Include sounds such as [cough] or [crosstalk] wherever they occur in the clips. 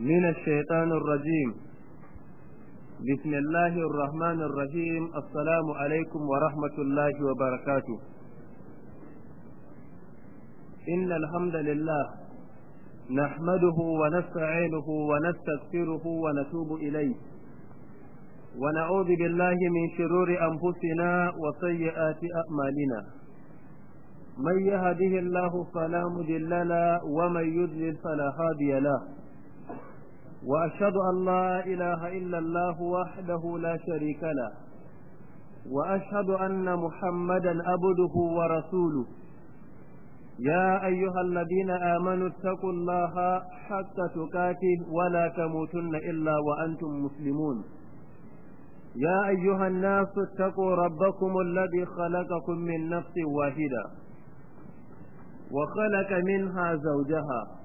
من الشيطان الرجيم بسم الله الرحمن الرحيم السلام عليكم ورحمة الله وبركاته إن الحمد لله نحمده ونستعينه ونستغفره ونتوب إليه ونعوذ بالله من شرور أنفسنا وسيئات أعمالنا من يهده الله فلا مضل له ومن يضلل فلا هادي له وأشهد أن لا إله إلا الله وحده لا شريك له وأشهد أن محمدا عبده ورسوله يا أيها الذين آمنوا اتقوا الله حتى تكاته ولا تموتن إلا وأنتم مسلمون يا أيها الناس اتقوا ربكم الذي خلقكم من نفس واحدة وخلق منها زوجها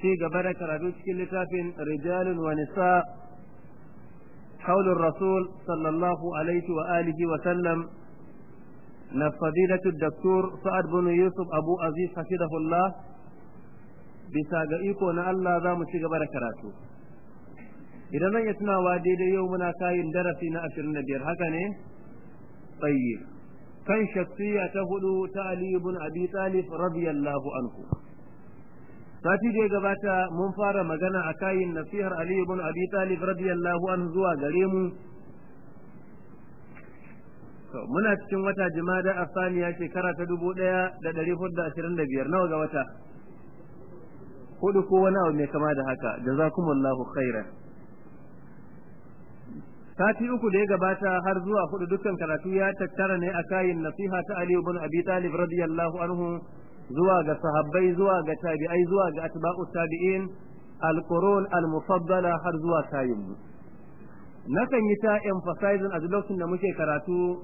ci gaba da karatu cikin littafin rijalun wa nisa haulun rasul sallallahu alaihi wa alihi wa sallam na fadilatu daktur sa'ad bin yusuf abu aziz hafidahullah bisa ga iko na Allah za mu ci gaba da karatu idan zan iya tunawa daidai yau muna kayin darasi na ashirin da biyar haka ne tsaye kan shaksiya ta huɗu ta Ali ibn Abi Talib radiyallahu anhu sati da ya gabata mun fara magana a kayin nasihar ali ibn abi talib radiyallahu anhu zuwa gare mu. Muna cikin wata jimada a saniya shekara ta dubu ɗaya da ɗari huɗu ashirin da biyar. Nawa ga wata? Hudu ko wani abu mai kama da haka. Jazakumullahu khairan. Sati uku da ya gabata har zuwa huɗu dukkan karatu ya tattara ne a kayin nasiha ta Ali ibn Abi Talib radiyallahu anhu zuwa ga sahabbai zuwa ga tabi'ai zuwa ga atba'u tabi'in al-qurun al-mufaddala har zuwa kayin mu. Nakan yi ta emphasizing a lokacin da muke karatu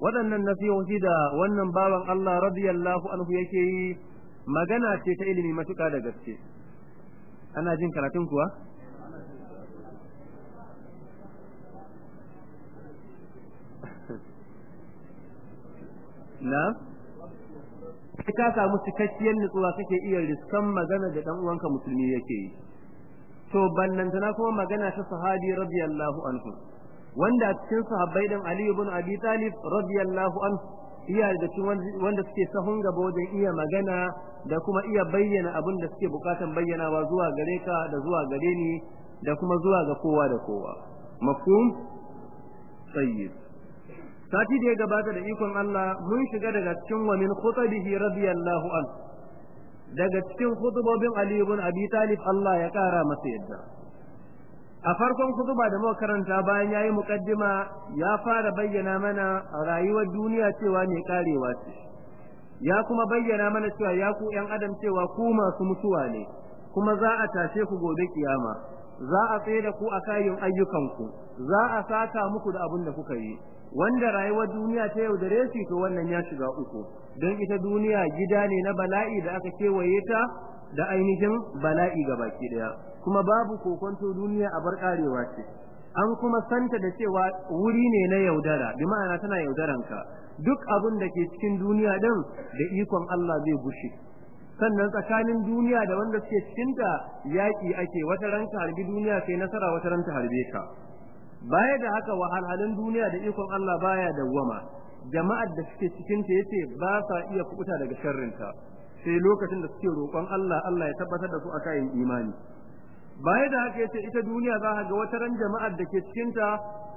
waɗannan nasihohi da wannan bawan Allah radiyallahu anhu yake yi magana ce ta ilimi matuƙa da gaske. Ana jin karatun kuwa? [laughs] Na? Ka samu cikakkiyar nutsuwa kake iya riskan magana da dan uwanka musulmi yake yi. To ballantana kuma magana ta sahabi radiyallahu anhu wanda cikin sahabbai din Ali ibn Abi Talib radiyallahu anhu iya da cikin wanda suke sahun gaba wajen iya magana da kuma iya bayyana abin da suke bukatan bayyanawa zuwa gare ka da zuwa gare ni da kuma zuwa ga kowa da kowa. Mafhum? Tayyib. Sati da ya gabata da ikon Allah mun shiga daga cikin wa min khutabihi radiyallahu anhu daga cikin khutubobin Ali ibn Abi Talib Allah ya kara masa yadda. A farkon kutuba da muka karanta bayan yayi muqaddima ya fara bayyana mana rayuwar duniya cewa ne karewa ce. Ya kuma bayyana mana cewa ya ku yan adam cewa ku masu mutuwa ne kuma za a tashe ku gobe kiyama. Za a tsaye da ku a kayan ayyukanku. Za a saka muku da abin da kuka yi. Wanda rayuwar duniya ta yaudare shi to wannan ya shiga uku. Don ita duniya gida ne na bala'i da aka kewaye ta da ainihin bala'i ga baki ɗaya kuma babu kokonto duniya a bar karewa ce. An kuma santa da cewa wuri ne na yaudara bi ma'ana tana yaudaran ka duk abin da ke cikin duniya din da ikon Allah zai gushe sannan tsakanin duniya da wanda suke cikin ta yaki ake. Wata ranka harbi duniya sai nasara wata ranta harbe ka. Baya da haka wahalhalun duniya da ikon Allah baya dawwama. Jama'ar da suke cikin ta ya ce ba sa iya kubuta daga sharrinta. Sai lokacin da suke roƙon Allah Allah ya tabbatar da su a kayan imani. Baya da haka ya ce ita duniya za ka ga wata ran jama'ar da ke cikin ta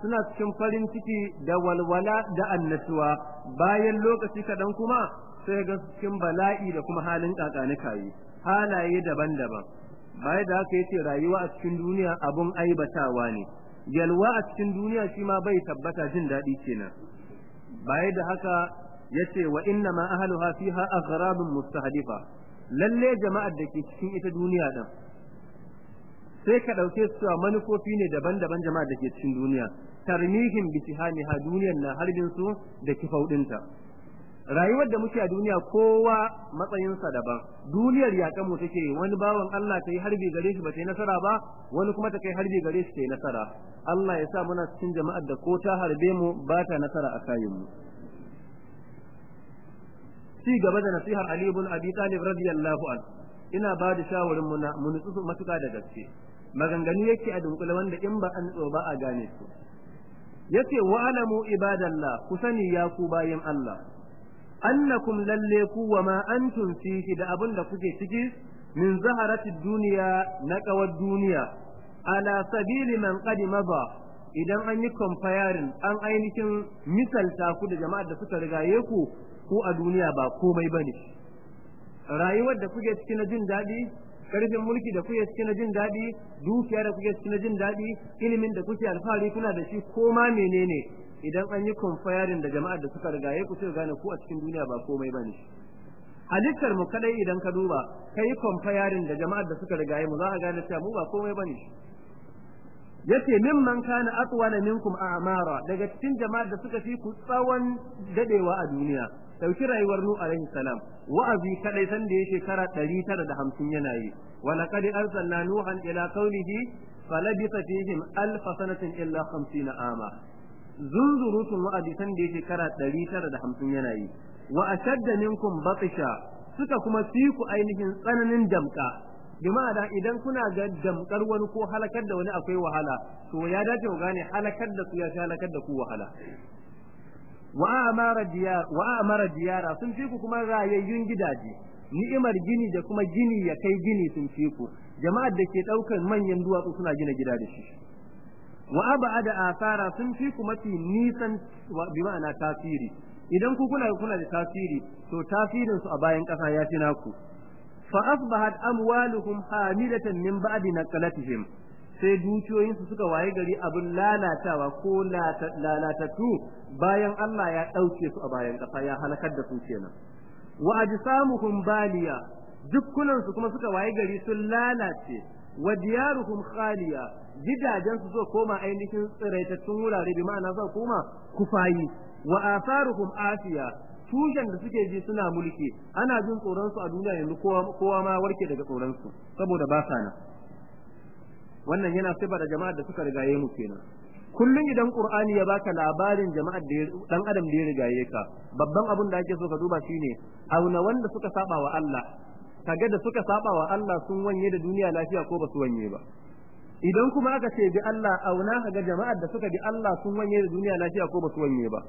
suna cikin farin ciki da walwala da annatuwa bayan lokaci kaɗan kuma sai ga cikin bala'i da kuma halin kakanika yi halaye daban-daban. Baya da haka ya ce rayuwa a cikin duniya abun aibatawa ne. Yalwa a cikin duniya shi ma bai tabbata jin daɗi kenan. Baya da haka ya ce wa inna ma ahluha fiha aghrabun mustahdifa lalle jama'ar da ke cikin ita duniya din sai ka ɗauke su cewa manufofi ne daban-daban jama'a da ke cikin duniya. Tarmihim bi ha duniyar na harbin su da kifaudinta rayuwar da muke a duniya kowa matsayinsa daban. Duniyar yakan mu take wani bawan Allah ta yi harbi gare shi ba ta yi nasara ba wani kuma ta kai harbi gare shi ta yi nasara. Allah ya sa muna cikin jama'ar da ko ta harbe mu ba ta nasara a kayan mu. Ci gaba da nasihar Ali ibn Abi Talib radiyallahu an. Ina ba da shawarin mu na mu nutsu matuka da gaske. Maganganu yake a dunkule wanda in ba an ba a gane su. Yace wa alamu ibadallah ku sani ya ku Allah. Annakum lalle ku wa ma antum fihi da abin da kuke ciki min zaharati duniya na kawar duniya. Ala sabili man qad mada idan an yi comparing an ainihin misalta ku da jama'ar da suka rigaye ku ku a duniya ba komai ba ne. Rayuwar da kuke ciki na jin daɗi ƙarfin mulki da kuke ciki na jin daɗi dukiya da kuke ciki na jin daɗi ilimin da kuke alfahari kuna da shi ko ma menene idan an yi comparing da jama'ar da suka rigaye ku sai gane ku a cikin duniya ba komai ba ne. Halittar mu kadai idan ka duba kai comparing da jama'ar da suka rigaye mu za ka gane cewa mu ba komai ba ne. Yace mimman kana atwana minkum a'mara. Daga cikin jama'ar da suka fi ku tsawon dadewa a duniya ɗauki rayuwar nu alaihi salam. Wa'azi kadai san da ya shekara 950 yana yi. Wa laqad arsalna nuhan ila qaulihi falabitha fihim alf sanatin illa 50 ama. Zunzurutun wa'azi san da ya shekara 950 yana yi. Wa ashadda minkum batisha suka kuma fi ku ainihin tsananin damka bi idan kuna ga damkar wani ko halakar da wani akwai wahala to ya dace ku gane halakar da su ya halakar da ku wahala. Wa amara diyar wa amara diyara sun fi ku kuma rayayyun gidaje. Ni'imar gini da kuma gini ya kai gini sun fi jama'ar da ke ɗaukar manyan duwatsu suna gina gida da shi. Wa abada asara sun fi ku mafi nisan bi ma'ana tasiri. Idan ku kuna kuna da tasiri to tasirin su a bayan kasa ya fi naku. Fa asbahat amwaluhum hamidatan min ba'di naqalatihim sai dukiyoyinsu suka waye gari abin lalatawa ko lalatattu bayan Allah ya ɗauke su a bayan ƙasa ya halakar da su kenan. Wa ajsamuhum baliya dukkunan su kuma suka waye gari sun lalace. Wa diyaruhum khaliya gidajen su so koma ainihin tsiraitattun wurare bi ma'ana so koma kufayi. Wa atharuhum asiya tushen da suke ji suna mulki ana jin tsoron su a duniya yanzu kowa ma warke daga tsoron su saboda ba sa nan. Wannan yana sifa da jama'ar da suka rigaye mu kenan. Kullum idan qur'ani ya baka labarin jama'ar da dan adam da ya rigaye ka babban abin da ake so ka duba shine auna wanda suka saba wa Allah. Kaga da suka saba wa Allah sun wanye da duniya lafiya ko ba su wanye ba. Idan kuma aka ce bi Allah auna kaga jama'ar da suka bi Allah sun wanye da duniya lafiya ko ba su wanye ba?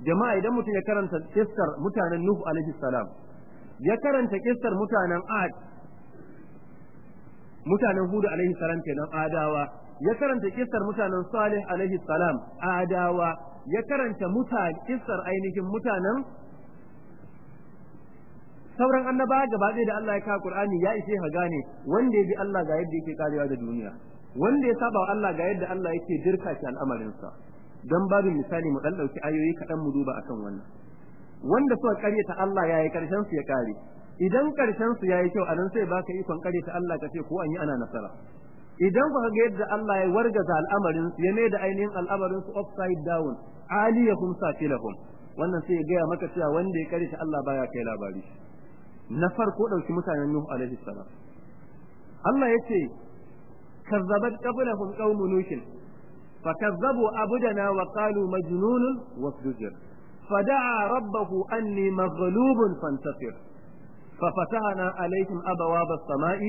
Jama'a idan mutum ya karanta kissar mutanen Nuhu alaihi salam ya karanta kissar mutanen Ad mutanen Hudu alaihi salam kenan Adawa. Ya karanta kissar mutanen Salih alaihi salam Adawa. Ya karanta mutane kissar ainihin mutanen sauran annaba gaba da Allah ya kawo Qur'ani ya ishe ka gane wanda ya bi Allah ga yadda yake karewa da duniya. Wanda ya saba wa Allah ga yadda Allah yake dirka shi al'amarinsa. Don babin misali mu dan ɗauki ayoyi kaɗan mu duba akan wannan. Wanda suka karyata Allah yayi ƙarshen su ya kare idan ƙarshen su yayi kyau a nan sai baka ikon karyata Allah ka ce ko an yi ana nasara. Idan ku ga yadda Allah ya wargaza al'amarin su ya da ainihin al'amarin su upside down aliyahum safilahum. Wannan sai ya gaya maka cewa wanda ya karyata Allah baya kai labari. Na farko ɗauki mutanen Nuhu alaihi salam. Allah ya ce kazzabat qablahum qaumun nuhin فكذبوا عبدنا وقالوا مجنون وازدجر فدعا ربه أني مغلوب فانتصر ففتحنا عليهم أبواب السماء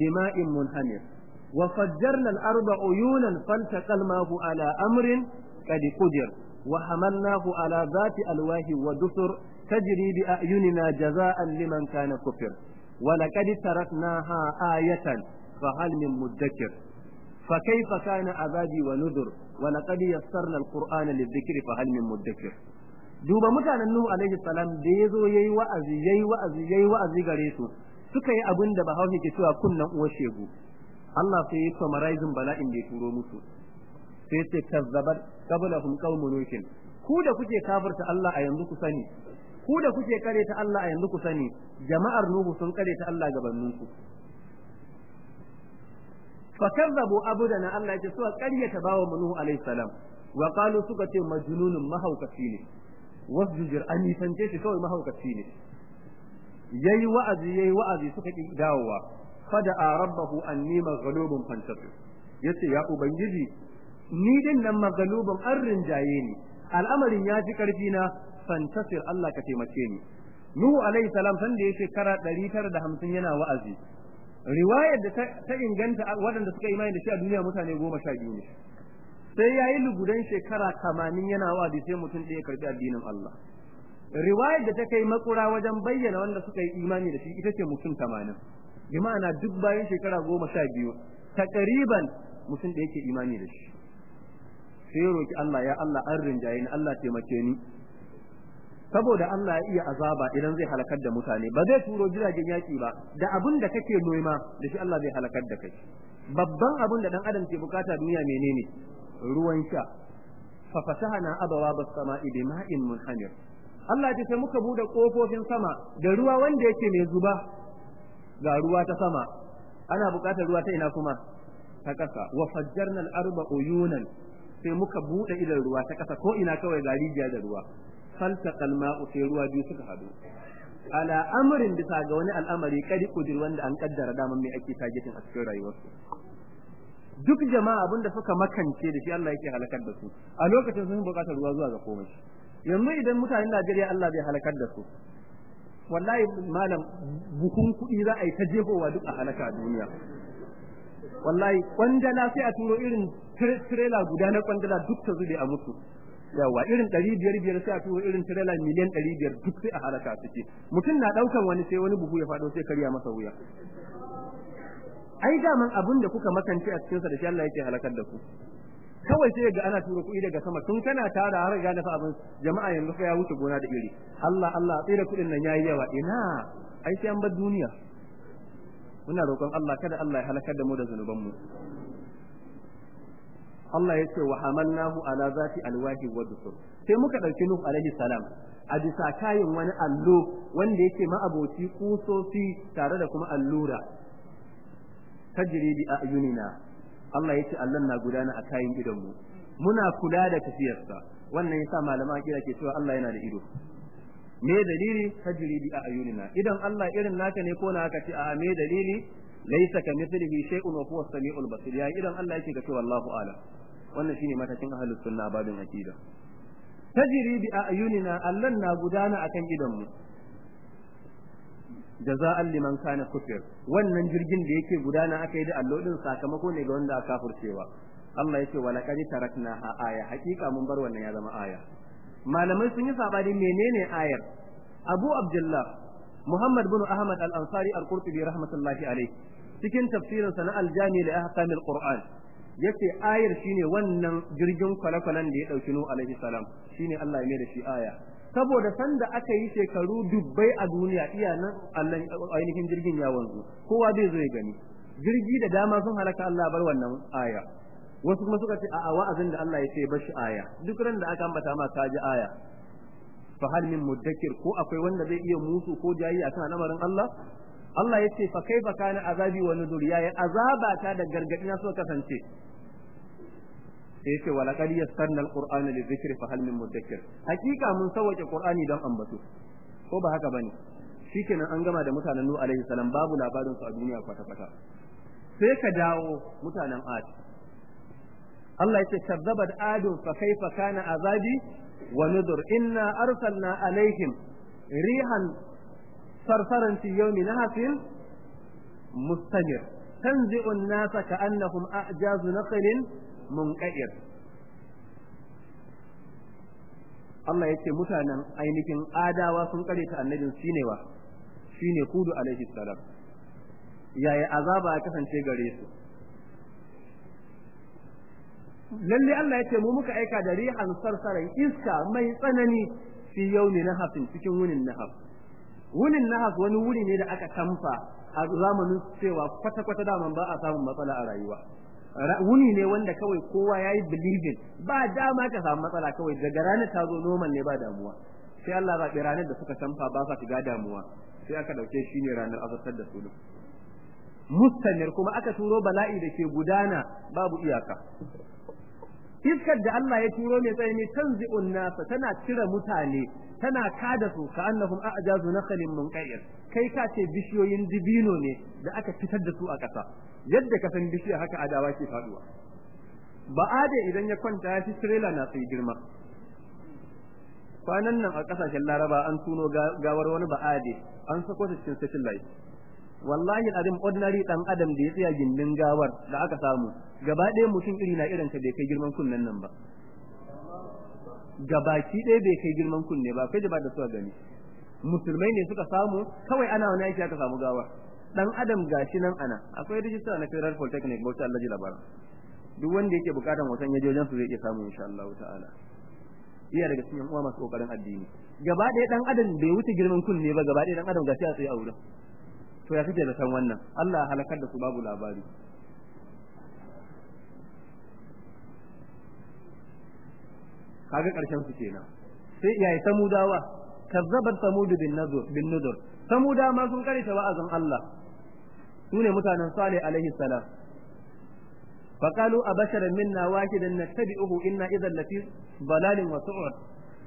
بماء منهمر وفجرنا الأرض عيونا فالتقى الماء على أمر قد قدر وحملناه على ذات ألواه ودسر تجري بأعيننا جزاء لمن كان كفر ولقد تركناها آية fa hal min mudakkir fa kaifa kana azabi wa nuzur wa laqad yassarna alqur'ana lidhikri fa hal min mudakkir duba mutanen nuhu alaihi salam da ya zo yayi wa'azi yayi wa'azi yayi wa'azi gare su suka yi abin da bahaushe yake cewa kunnan uwar shegu Allah sai ya summarizing bala'in da ya turo musu sai ce kazzabat qablahum qaumun nuhin ku da kuke kafirta Allah a yanzu ku sani ku da kuke kare ta Allah a yanzu ku sani jama'ar nuhu sun kare ta Allah gabaninku fakazzabu abudana Allah ya ce suka ƙaryata bawa nuhu alaihi salam wa qalu suka ce majnunun mahaukaci ne wasjujir an nisance shi kawai mahaukaci ne yayi wa'azi yayi wa'azi suka ki dawowa fada rabbahu anni maghlubun fantasir ya ce ya ubangiji ni ɗin nan maghlubun an rinjaye ni al'amarin ya fi ƙarfi na fantasir Allah ka taimake ni Nuhu alaihi salam san da ya shekara 950 yana wa'azi riwayar da ta inganta waɗanda suka imani da shi a duniya mutane goma sha biyu ne. Sai ya yi lugudan shekara tamanin yana wa'azi sai mutum ɗaya karɓi addinin Allah. Riwayar da ta kai makura wajen bayyana wanda suka yi imani da shi ita ce mutum tamanin. Bi ma'ana duk bayan shekara goma sha biyu takriban mutum da yake imani da shi. Sai roki Allah ya Allah an rinjaye ni Allah taimake ni. Saboda Allah ya iya azaba idan zai halakar da mutane. Ba zai turo jiragen yaki ba. Da abin da kake noma da shi Allah zai halakar da kai. Babban abin da dan adam ke buƙata duniya menene? Ruwan sha. Fa fatahna abwaaba as-sama'i bima'in munhamir. Allah ya ce muka buɗe kofofin sama da ruwa wanda yake mai zuba. Ga ruwa ta sama. Ana buƙatar ruwa ta ina kuma? Ta kasa wa fajjarna al-arba uyunan. Sai muka buɗe idan ruwa ta kasa ko ina kawai ga rijiya da ruwa. Faltaqa al-ma'u sai ruwa biyu suka hadu ala amrin bisa ga wani al'amari kadi kudir wanda an kaddara daman mai ake targeting a cikin rayuwarsu. Duk jama'a abin da suka makance da shi Allah yake halakar da su. A lokacin sun buƙatar ruwa zuwa ga komai. Yanzu idan mutanen Najeriya Allah bai halakar da su. Wallahi malam buhun kuɗi za a yi ta jefowa duk a halaka a duniya. Wallahi kwandala sai a turo irin trailer guda na kwandala duk ta zube a mutu. Yawa irin ɗari biyar biyar sai a turo irin trailer miliyan ɗari biyar duk sai a halaka suke mutum na ɗaukan wani sai wani buhu ya faɗo sai karya masa wuya. Ai daman abin da kuka makance a cikinsa da shi Allah yake halakar da ku. Kawai sai ga ana tura kuɗi daga sama. Tun kana tara har ga dafa abin jama'a yanzu fa ya wuce gona da iri. Allah Allah tsira kuɗin nan yayi yawa. Ina? Ai sai an bar duniya. Muna roƙon Allah kada Allah ya halakar da mu da zanuban mu Allah ya ce wa hamalnahu ala zati alwahi wa dusur. Sai muka ɗauki Nuh alaihi salam. A bisa kayin wani allo wanda yake ma'aboci kusofi tare da kuma allura. Tajri bi ayunina. Allah ya ce Allah na gudana a kayan idonmu. Muna kula da tafiyarsa. Wannan yasa malama kira ke cewa Allah yana da ido. Me dalili? Tajri bi ayunina. Idan Allah irin naka ne ko na haka ce? A me dalili? Laysa kamithlihi shay'un wa huwa as-sami'ul basir. Ya idan Allah yake ga cewa Allahu a'lam. Wannan shine matakin ahlus sunna babin aqida. Tajri bi ayunina Allah na gudana akan idonmu. Jaza'an liman kana kufir. Wannan jirgin da yake gudana aka yi da allo din sakamako ne ga wanda aka kafircewa Allah ya ce wala qad tarakna ha aya. Hakika mun bar wannan ya zama aya. Malamai sun yi saɓani menene ayar? Abu Abdullah Muhammad bin Ahmad Al-Ansari Al-Qurtubi rahmatullahi alayhi. Cikin tafsirin sa na Al-Jami li ahkamil Qur'an ya ce ayar shine wannan jirgin kwale-kwalen da ya ɗauki Nuh alaihi salam. Shine Allah ya mai da shi aya. Saboda sanda aka yi shekaru dubbai a duniya iya nan ainihin jirgin ya wanzu. Kowa zai zo ya gani. Jirgi da dama sun halaka Allah bar wannan aya. Wasu kuma suka ce a wa'azin da Allah ya ce bashi aya. Duk ran da aka ambata ma ka ji aya. Fa hal min mudakkir ko akwai wanda zai iya musu ko jayi akan al'amarin Allah? Allah ya ce fa kaifa kana azabi wa nudur? Ya azaba ta da gargaɗi na so kasance? Sai ya ce wala qad yassarna alqur'ana lidhikri fa hal min mudakkir. Hakika mun sauke qur'ani don ambato. Ko ba haka ba ne shikenan an gama da mutanen nu alaihi salam babu labarin su a duniya kwata kwata sai ka dawo mutanen ad. Allah ya ce kazzabat adun fa kaifa kana azabi wa nudur? Inna arsalna alaihim rihan sarsaran fi yawmin nahsin mustamir تنزع الناس كأنهم أعجاز نخل munƙa'ir Allah ya ce mutanen ainihin adawa sun kare ta annabin shine wa shine kudu alaihi salam yaya azaba ya kasance gare su lalle Allah ya ce mu muka aika da rihan sarsaran iska mai tsanani fi yauni nahafin cikin wunin nahaf wunin nahaf wani wuri ne da aka tamfa a zamanin cewa kwata-kwata daman ba a samun matsala a rayuwa. Wuni ne wanda kawai kowa ya yi ba dama ka samu matsala kawai daga ranar ta zo noman ne ba damuwa. Sai Allah zaɓi ranar da suka canfa ba sa shiga damuwa. Sai aka ɗauke shi ne ranar azabtar da su mustamir kuma aka turo bala'i da ke gudana babu iyaka. Iskar da Allah ya turo mai tsaye tanzi'un nasa tana cire mutane tana kada su ka annahum a'jazu nakhlin munqair kai ka ce bishiyoyin dibino ne da aka fitar da su a ƙasa. Yadda ka san bishiya haka adawa ke faɗuwa ba'ade idan ya kwanta ya fi trailer na sai girma. Kwanan nan a ƙasashen laraba an tuno gawar wani ba'ade an sako ta cikin satellite. Wallahi adam ordinary dan adam da ya tsaya gindin gawar da aka samu gaba ɗaya mutum iri na irin ka bai kai girman kunnen nan ba. Gabaki ɗaya bai kai girman kunne ba kai da ba da suka gani. Musulmai ne suka samu kawai ana wani aiki aka samu gawar. Dan adam gashi nan ana akwai rijista na Federal Polytechnic Bauchi Allah ji labarin duk wanda yake bukatan hoton ya je wajen su zai iya samu insha Allah ta'ala. Iya daga cikin uwa masu ƙoƙarin addini. Gaba ɗaya dan adam bai wuce girman kunne ba gaba ɗaya dan adam gashi a tsaye a wurin. to ya kake da san wannan? Allah halakar da su babu labari. Kaga ƙarshen su kenan. Sai iyaye samudawa kazzabat samud bin nadur bin nadur. Samuda ma sun karita wa'azin Allah. Sune mutanen salih alaihi salam. Faqalu abashara minna wahidan nattabi'uhu inna idhal lati dalalin wa su'ud.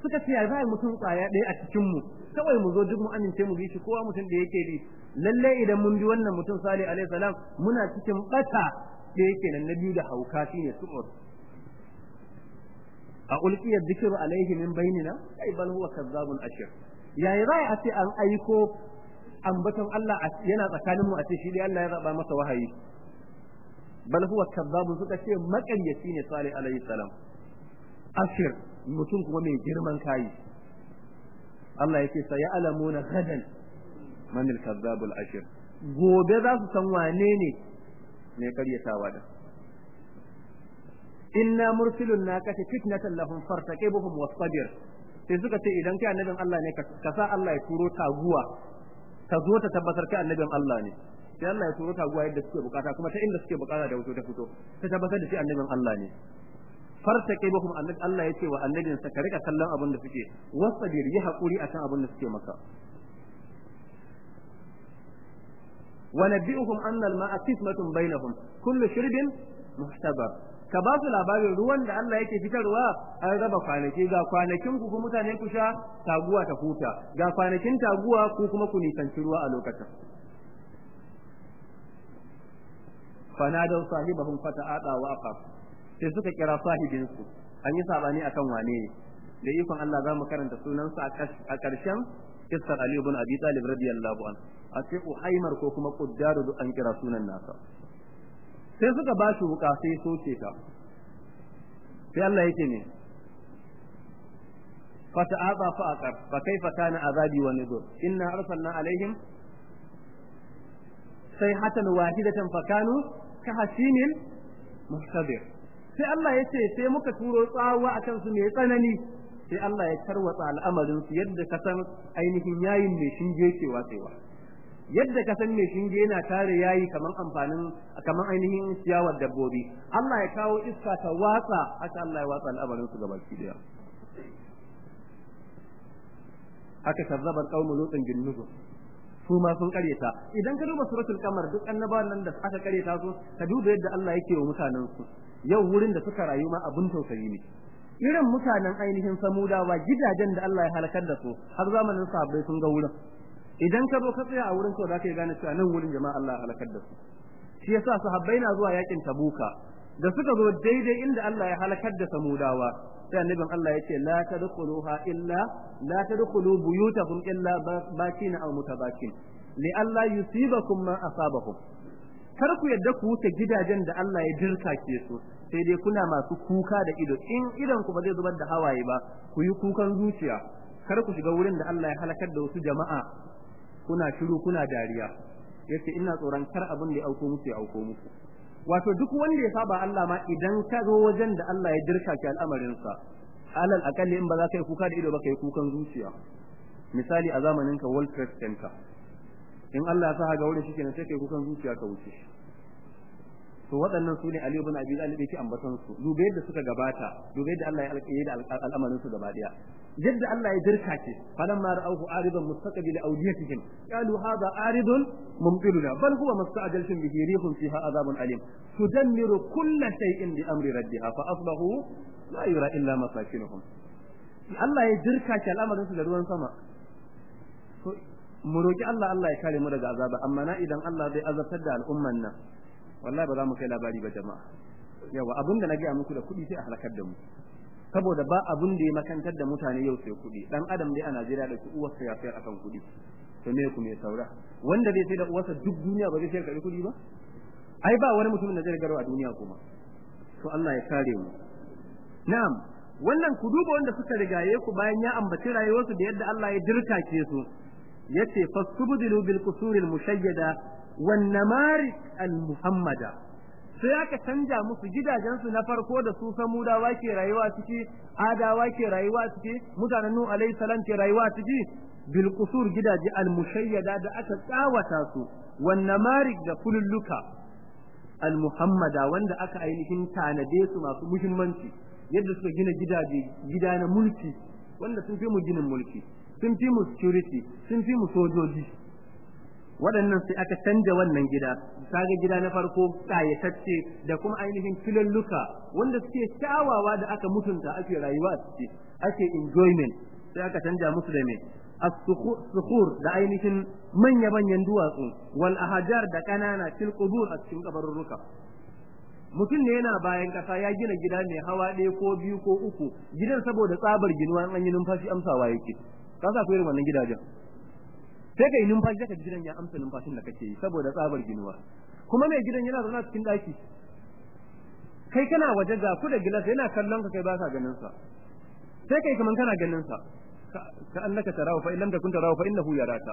Suka ce ya zai mutum tsaya ɗaya a cikin mu kawai mu zo duk mu amince mu bi shi kowa mutum da yake bi. Lalle idan mun bi wannan mutum salih alaihi salam muna cikin bata da yake nan na biyu da hauka shine su'ur a ulqiya dhikru alaihi min bainina? Ai bal huwa kazzabun ashir. Yayi zai a ce an aiko ambaton Allah yana tsakanin mu a ce shi dai Allah ya zaba masa wahayi? Bal huwa kazzabun suka ce makaryaci ne salih alaihi salam. Ashir. Mutum kuma mai girman kai Allah yake sa ya alamuna gadan man al-kazzabul ashir. Gobe za su san wane ne mai karyatawa da. Inna mursilun naqati fitnatan lahum fartaqibuhum wastabir sai suka ce idan kai annabin Allah ne ka sa Allah ya turo taguwa. Ta zo ta tabbatar kai annabin Allah ne. Sai Allah ya turo taguwa yadda suke buƙata kuma ta inda suke buƙata da wuto ta fito. Ta tabbatar da shi annabin Allah ne. fartake bahum annabi Allah ya ce wa annabin sa ka riƙa kallon abin da suke wasabir yi haƙuri akan abin da suke maka. Wa nabbi'uhum anna al-ma'a qismatun bainahum kullu shirbin muhtabar. Ka ba su labarin ruwan da Allah yake fitarwa an raba kwanaki ga kwanakin ku mutane ku sha taguwa ta huta. Ga kwanakin taguwa ku kuma ku nisanci ruwa a lokacin. Fanadan sahibahum fata'ata wa aqab. Sai suka kira sahibin su an yi saɓani akan wane ne. Da ikon Allah za mu karanta sunansa a ƙarshen kissar Ali ibn Abi Talib radiyallahu anhu. A ce Uhaimar ko kuma Quddaru an kira sunan nasa. Sai suka ba shi wuka sai soke ta. Sai Allah yake ne fata'aba fa aqar fa kaifa kana azabi wa nuzur. Inna arsalna alaihim sayhatan wahidatan fa kanu ka hasinin muhtabir sai Allah ya ce sai muka turo tsawa akan su mai tsanani. Sai Allah ya tarwatsa al'amarin su yadda ka san ainihin yayin mai shinge ke watsewa. Yadda ka san mai shinge yana tare yayi kaman amfanin kaman ainihin ciyawar dabbobi. Allah ya kawo iska ta watsa haka Allah ya watsa al'amarin su gabaki ɗaya. Haka kazzabar qaumu lutin bin nuzur. Su ma sun karyata. Idan ka duba suratul qamar duk annabawan nan da aka karyata su ka duba yadda Allah yake wa mutanen su yau wurin da suka rayu ma abun tausayi ne. Irin mutanen ainihin samudawa gidajen da Allah ya halakar da su har zamanin sahabbai sun ga wurin. Idan ka zo ka tsaya a wurin to za ka gane cewa nan wurin jama'a Allah ya halakar da su. Shi yasa sahabbai na zuwa yaƙin tabuka. Da suka zo daidai inda Allah ya halakar da samudawa sai annabin Allah ya ce la tadkhuluha illa la tadkhulu buyutakum illa bakina aw mutabakin. Li alla yusibakum ma asabakum kar ku yadda ku wuce gidajen da Allah ya dirka ke su sai dai kuna masu kuka da ido. In idan ku ba zai zubar da hawaye ba ku yi kukan zuciya. Kar ku shiga wurin da Allah ya halakar da wasu jama'a. Kuna shiru kuna dariya. Yace ina tsoron kar abin da ya auko muku ya auko muku. Wato duk wanda ya saba Allah ma idan ka zo wajen da Allah ya dirka ki al'amarin sa alal akalli in ba za ka yi kuka da ido ba ka yi kukan zuciya. Misali a zamanin ka World Trade Center in Allah ya sa ga wurin shi kenan sai kai kukan zuciya ka wuce. To waɗannan su ne Ali ibn Abi Talib yake ambaton su. Dube yadda suka gabata dube yadda Allah ya alƙaye da al'amarin su gaba ɗaya yadda Allah ya dirka ce falamma ra'awhu aridan mustaqbil awdiyatihim qalu hadha aridun mumtiruna bal huwa masta'jaltum bihi rihun fiha adhabun alim. Tudammiru kulla shay'in bi amri rabbiha fa asbahu la yura illa masakinuhum. Allah ya dirka ce al'amarin su da ruwan sama. Mu roki Allah Allah ya kare mu daga azaba amma na idan Allah zai azabtar da al'umman nan wallahi ba za mu kai labari ba jama'a. Yawa abin da na gaya muku da kuɗi sai a halakar da mu. Saboda ba abin da ya makantar da mutane yau sai kuɗi. Dan adam dai a Najeriya da uwarsa ya sayar akan kuɗi. To me ku me saura? Wanda bai sai da uwarsa duk duniya ba zai sayar da kuɗi ba? Ai ba wani mutumin da zai garo a duniya kuma. To Allah ya kare mu. Na'am wannan ku duba wanda suka rigaye ku bayan ya ambaci rayuwarsu da yadda Allah ya dirkake su. Ya ce fasubdilu bil qusuril mushayyada wan namarik al muhammada. Sai aka canja musu gidajensu na farko da su samudawa ke rayuwa ciki adawa ke rayuwa ciki mutanen nuhu alaihi salam ke rayuwa ciki bil qusur gidaje al mushayyada da aka tsawata su wan namarik da kulluka al muhammada wanda aka ainihin tanade su masu muhimmanci yadda suka gina gidaje gida na mulki wanda sun fi mu ginin mulki. Sun fi mu security sun fi mu sojoji. Waɗannan sai aka canja wannan gida. Kaga gida na farko kayatacce da kuma ainihin filalluka wanda suke kyawawa da aka mutunta ake rayuwa a ciki ake enjoyment. Sai aka canja musu da me? As-sukhur da ainihin manya manyan duwatsu. Wal ahjar da kanana fil qubur a cikin kabarurruka. Mutum ne yana bayan kasa ya gina gida mai hawa ɗaya ko biyu ko uku. Gidan saboda tsabar ginuwa an yi numfashi amsawa yake. Ka sa irin wannan gidajen. Sai kai numfashi zaka gidan ya amsa numfashin da kake yi saboda tsabar ginuwa. Kuma mai gidan yana zauna cikin daki kai kana waje ga ku da gilas yana kallon ka kai ba ka ganin sa. Sai kai kaman kana ganin sa. Ka annaka tarawa fa illam takun tarawa fa innahu yaraka.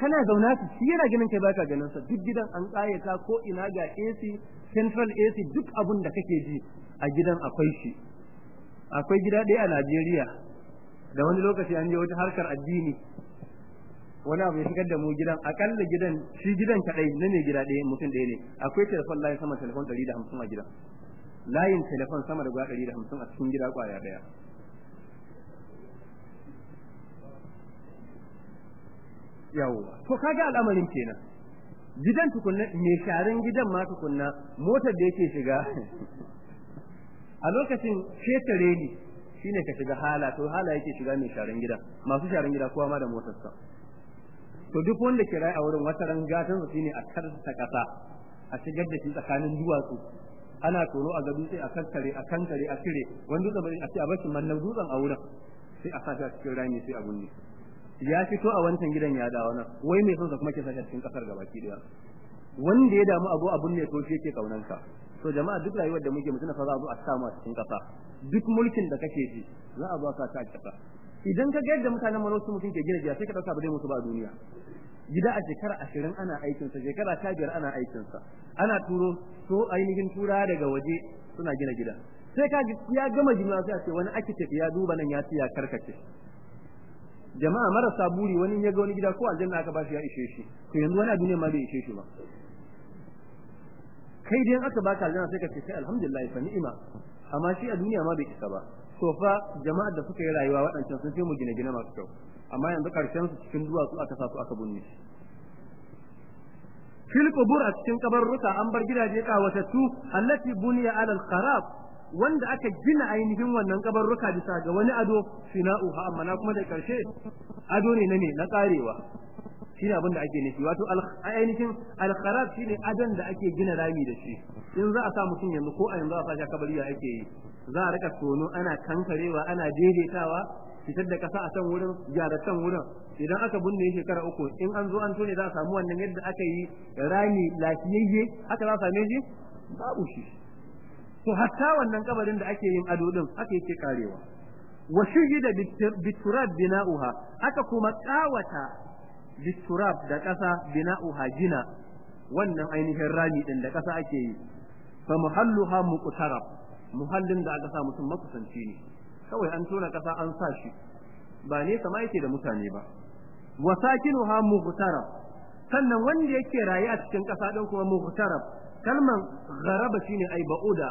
Kana zauna shi yana ganin kai baka ganin sa. Duk gidan an kayata ko ina ga AC central AC duk abun da kake ji a gidan akwai shi. Akwai gida ɗaya a Najeriya. Da wani lokaci an je wata harkar addini wani abu ya shigar da mu gidan akalla gidan shi gidan kadai na ne gida ɗaya mutum ɗaya ne. Akwai telefon layin sama telefon ɗari da hamsin a gidan. Layin telefon sama da guda ɗari da hamsin a cikin gida ƙwaya ɗaya. Yawwa. To kaga al'amarin kenan. Gidan tukunna me sharan gidan ma tukunna motar da yake shiga. [laughs] A lokacin ƙetare ne. Shine ka shiga hala to hala yake shiga mai sharan gida masu sharan gida kowa ma da motarsa. To duk wanda ke rai a wurin wata gatan su shine a karta kasa a shigar da shi tsakanin duwatsu. Ana tono a gado sai a kankare a kankare a cire. Dutsen bari a ce a bashi mannan dutsen a wurin sai a sashi cikin rami sai a bunne ya fito a wancan gidan ya dawo nan wai mai son sa kuma ke sashi cikin ƙasar gabaki ɗaya wanda ya damu abu abun ne to shi yake kaunanka to jama'a duk rayuwar da muke mutuna fa za a zo a samu a cikin kasa duk mulkin da kake ji za a zo a sa ta a idan ka ga yadda mutanen Morocco mutum ke gina gida sai ka ɗauka ba zai mutu ba a duniya. Gida a shekara ashirin ana aikin sa shekara ta biyar ana aikin sa ana turo so ainihin tura daga waje suna gina gida. Sai ka ya gama jima sai a ce wani architect ya duba nan ya ci ya karkace. Jama'a marasa buri wani ya ga wani gida ko aljanna aka bashi ya ishe shi. To yanzu wani a duniya ma bai ishe shi ba. Kai dai aka baka aljanna sai ka ce kai alhamdulillah fa ni'ima. Amma shi a duniya ma bai isa ba. To fa jama'ar da suka yi rayuwa waɗancan sun mu gine-gine masu kyau. Amma yanzu ƙarshen su cikin duwatsu aka sa su aka bunne fil qubur a cikin kabarruka an bar gidaje kawatattu allati buniya ala al-kharab wanda aka gina ainihin wannan kabarruka bisa ga wani ado fina'uha. Amma na kuma da ƙarshe ado ne na ne na karewa shine abin da ake nufi. Wato ainihin al-kharab shine adon da ake gina rami da shi. In za a sa mutum yanzu ko a yanzu a sa kabari ya ake yi. Za a riƙa tono ana kankarewa ana daidaitawa fitar da kasa a can wurin gyara can wurin. Idan aka binne shekara uku in an zo an tone za a samu wannan yadda aka yi rami lafiyayye haka za a same shi? Babu shi. To hatta wannan kabarin da ake yin ado din haka yake karewa. Wa shujida biturab bina'uha aka kuma ƙawata biturab da kasa bina'uha gina wannan ainihin rami din da kasa ake yi fa muhalluha muqtarab muhallin da aka sa mutum makusanci ne kawai an tona kasa an sa shi ba ne kama yake da mutane ba wa sakinuha mughtarab sannan wanda yake raye a cikin kasa din kuma mughtarab kalman gharaba shine ai ba'uda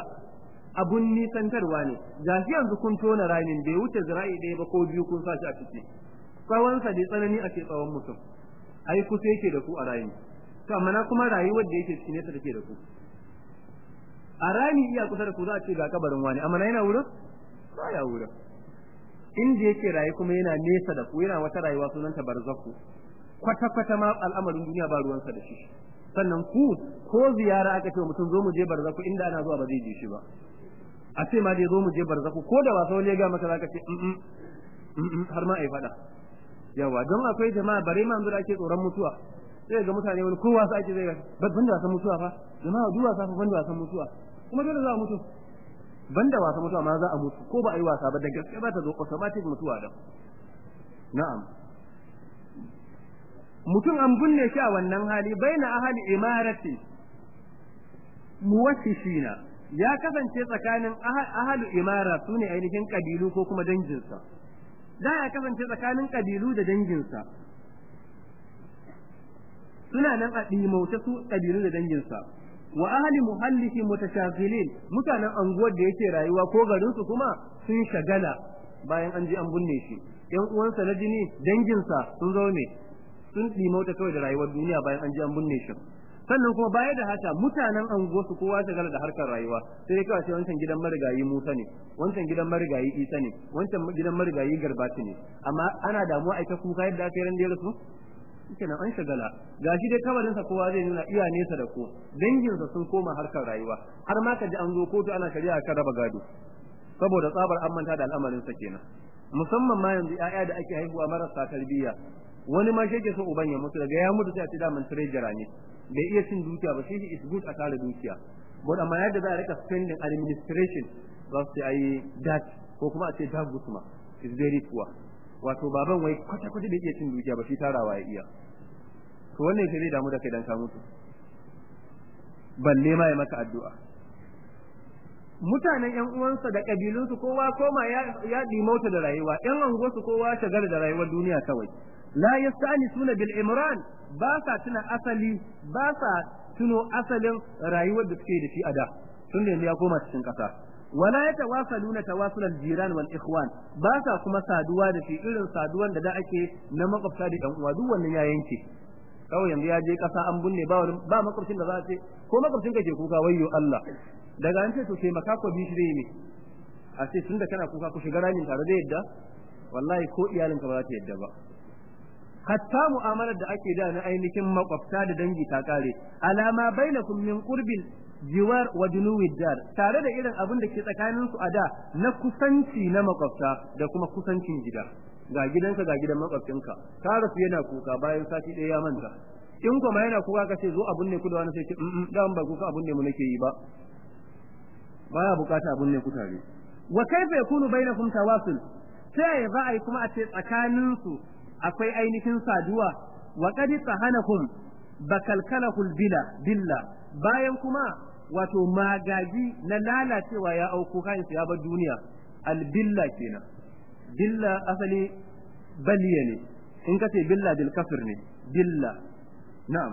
abun nisantarwa ne gashi yanzu kun tona ramin bai wuce zira'i ɗaya ba ko biyu kun sa shi a ciki tsawonsa dai tsanani a ce tsawon mutum ai kusa yake da ku a rami. To amma na kuma rayuwar da yake cikin ta take da ku. A rami iya kusa da ku za a ce ga kabarin wani amma na yana wurin? Ba ya wurin. Inda yake rayu kuma yana nesa da ku yana wata rayuwa sunanta barzaku kwata kwata ma al'amarin duniya ba ruwansa da shi. Sannan ku ko ziyara aka ce mutum zo mu je barzaku inda ana zuwa ba zai je shi ba. A ce ma dai zo mu je barzaku ko da wasa wani ya ga maka zaka ce har ma ai fada yawa don akwai jama'a bare ma da ake tsoron mutuwa. Sai ga mutane wani kowa sa ake zai ban da wasan mutuwa fa. Jama'a duwa sa fa ban da wasan mutuwa. Kuma dole za a mutu. Ban da wasan mutuwa ma za a mutu ko ba a yi wasa ba da gaske ba ta zo automatic mutuwa da. Na'am. Mutum an binne shi a wannan hali baina ahli imarati muwassishina ya kasance tsakanin ahalu imara su ne ainihin kabilu ko kuma danginsa. Da ya kasance tsakanin kabilu da danginsa. Suna nan a ɗimauta su kabilu da danginsa. Wa ahli muhallihi mutashafilin mutanen anguwar da yake rayuwa ko garin su kuma sun shagala bayan an ji an binne shi. Yan uwansa na jini danginsa sun zo ne sun ɗimauta kawai da rayuwar duniya bayan an ji an binne shi. Sannan kuma baya da haka mutanen anguwa su kowa shagala da harkar rayuwa. Sai kawai sai wancan gidan marigayi Musa ne wancan gidan marigayi Isa ne wancan gidan marigayi Garbati ne. Amma ana damuwa ai ta kuka yadda aka ran da rasu? Kenan an shagala. Gashi dai kabarinsa kowa zai nuna iya nesa da ku. Danginsa sun koma harkar rayuwa. Har ma ka ji an zo kotu ana shari'a kan raba gado. Saboda tsabar an manta da al'amarinsa kenan. Musamman ma yanzu 'ya'ya da ake haihuwa marasa tarbiyya. Wani ma shi so uban ya mutu daga ya mutu sai a ce daman treasurer ne. Bai iya cin dukiya ba shi is good a tare dukiya. But amma yadda za a riƙa spending administration za su yi dat ko kuma a ce dat gusma is very poor. Wato baban wai kwata kwata bai iya cin dukiya ba shi tarawa ya iya. To wannan sai zai damu da kai dan ka mutu. Balle ma ya maka addu'a. Mutanen yan uwansa da kabilunsu kowa koma ya ya dimauta da rayuwa. Yan anguwarsu kowa shagala da rayuwar duniya kawai. La yastanisuna bil imran ba sa tuna asali ba sa tuno asalin rayuwar da suke da shi a da tun da ya koma cikin kasa wala yatawasaluna tawasulal jiran wal ikhwan ba sa kuma saduwa da shi irin saduwan da da ake na makwabta da yan uwa duk wannan ya yanke kawai yanzu ya je kasa an binne ba ba makwabcin da za a ce ko makwabcin ka ke kuka wayyo Allah daga an ce to sai maka ko bishi dai ne a ce tunda kana kuka ku shiga ramin tare da yadda wallahi ko iyalinka ba za ta yadda ba hatta mu'amalar da ake da na ainihin makwabta da dangi ta kare alama bainakum min qurbil jiwar wa dunuwi dar tare da irin abin da ke tsakanin su a da na kusanci na makwabta da kuma kusancin gida. Ga gidanka ga gidan makwabcinka. Ka rasu yana kuka bayan sati ɗaya ya manta. In kuma yana kuka ka ce zo abun ne ku da wani sai ce mm dan ba kuka abun ne mu nake yi ba. Baya buƙata abun ne ku tare. Wa kaifa yakunu bainakum tawasul? Sai za a yi kuma a ce tsakanin su akwai ainihin saduwa. Wa qad sahanakum bakalkalahul bila billa bayan kuma wato magaji na lalacewa ya auku kansa ya bar duniya. Albilla kenan. Billa asali baliya ne. In kace billa bil kafir ne billa na'am.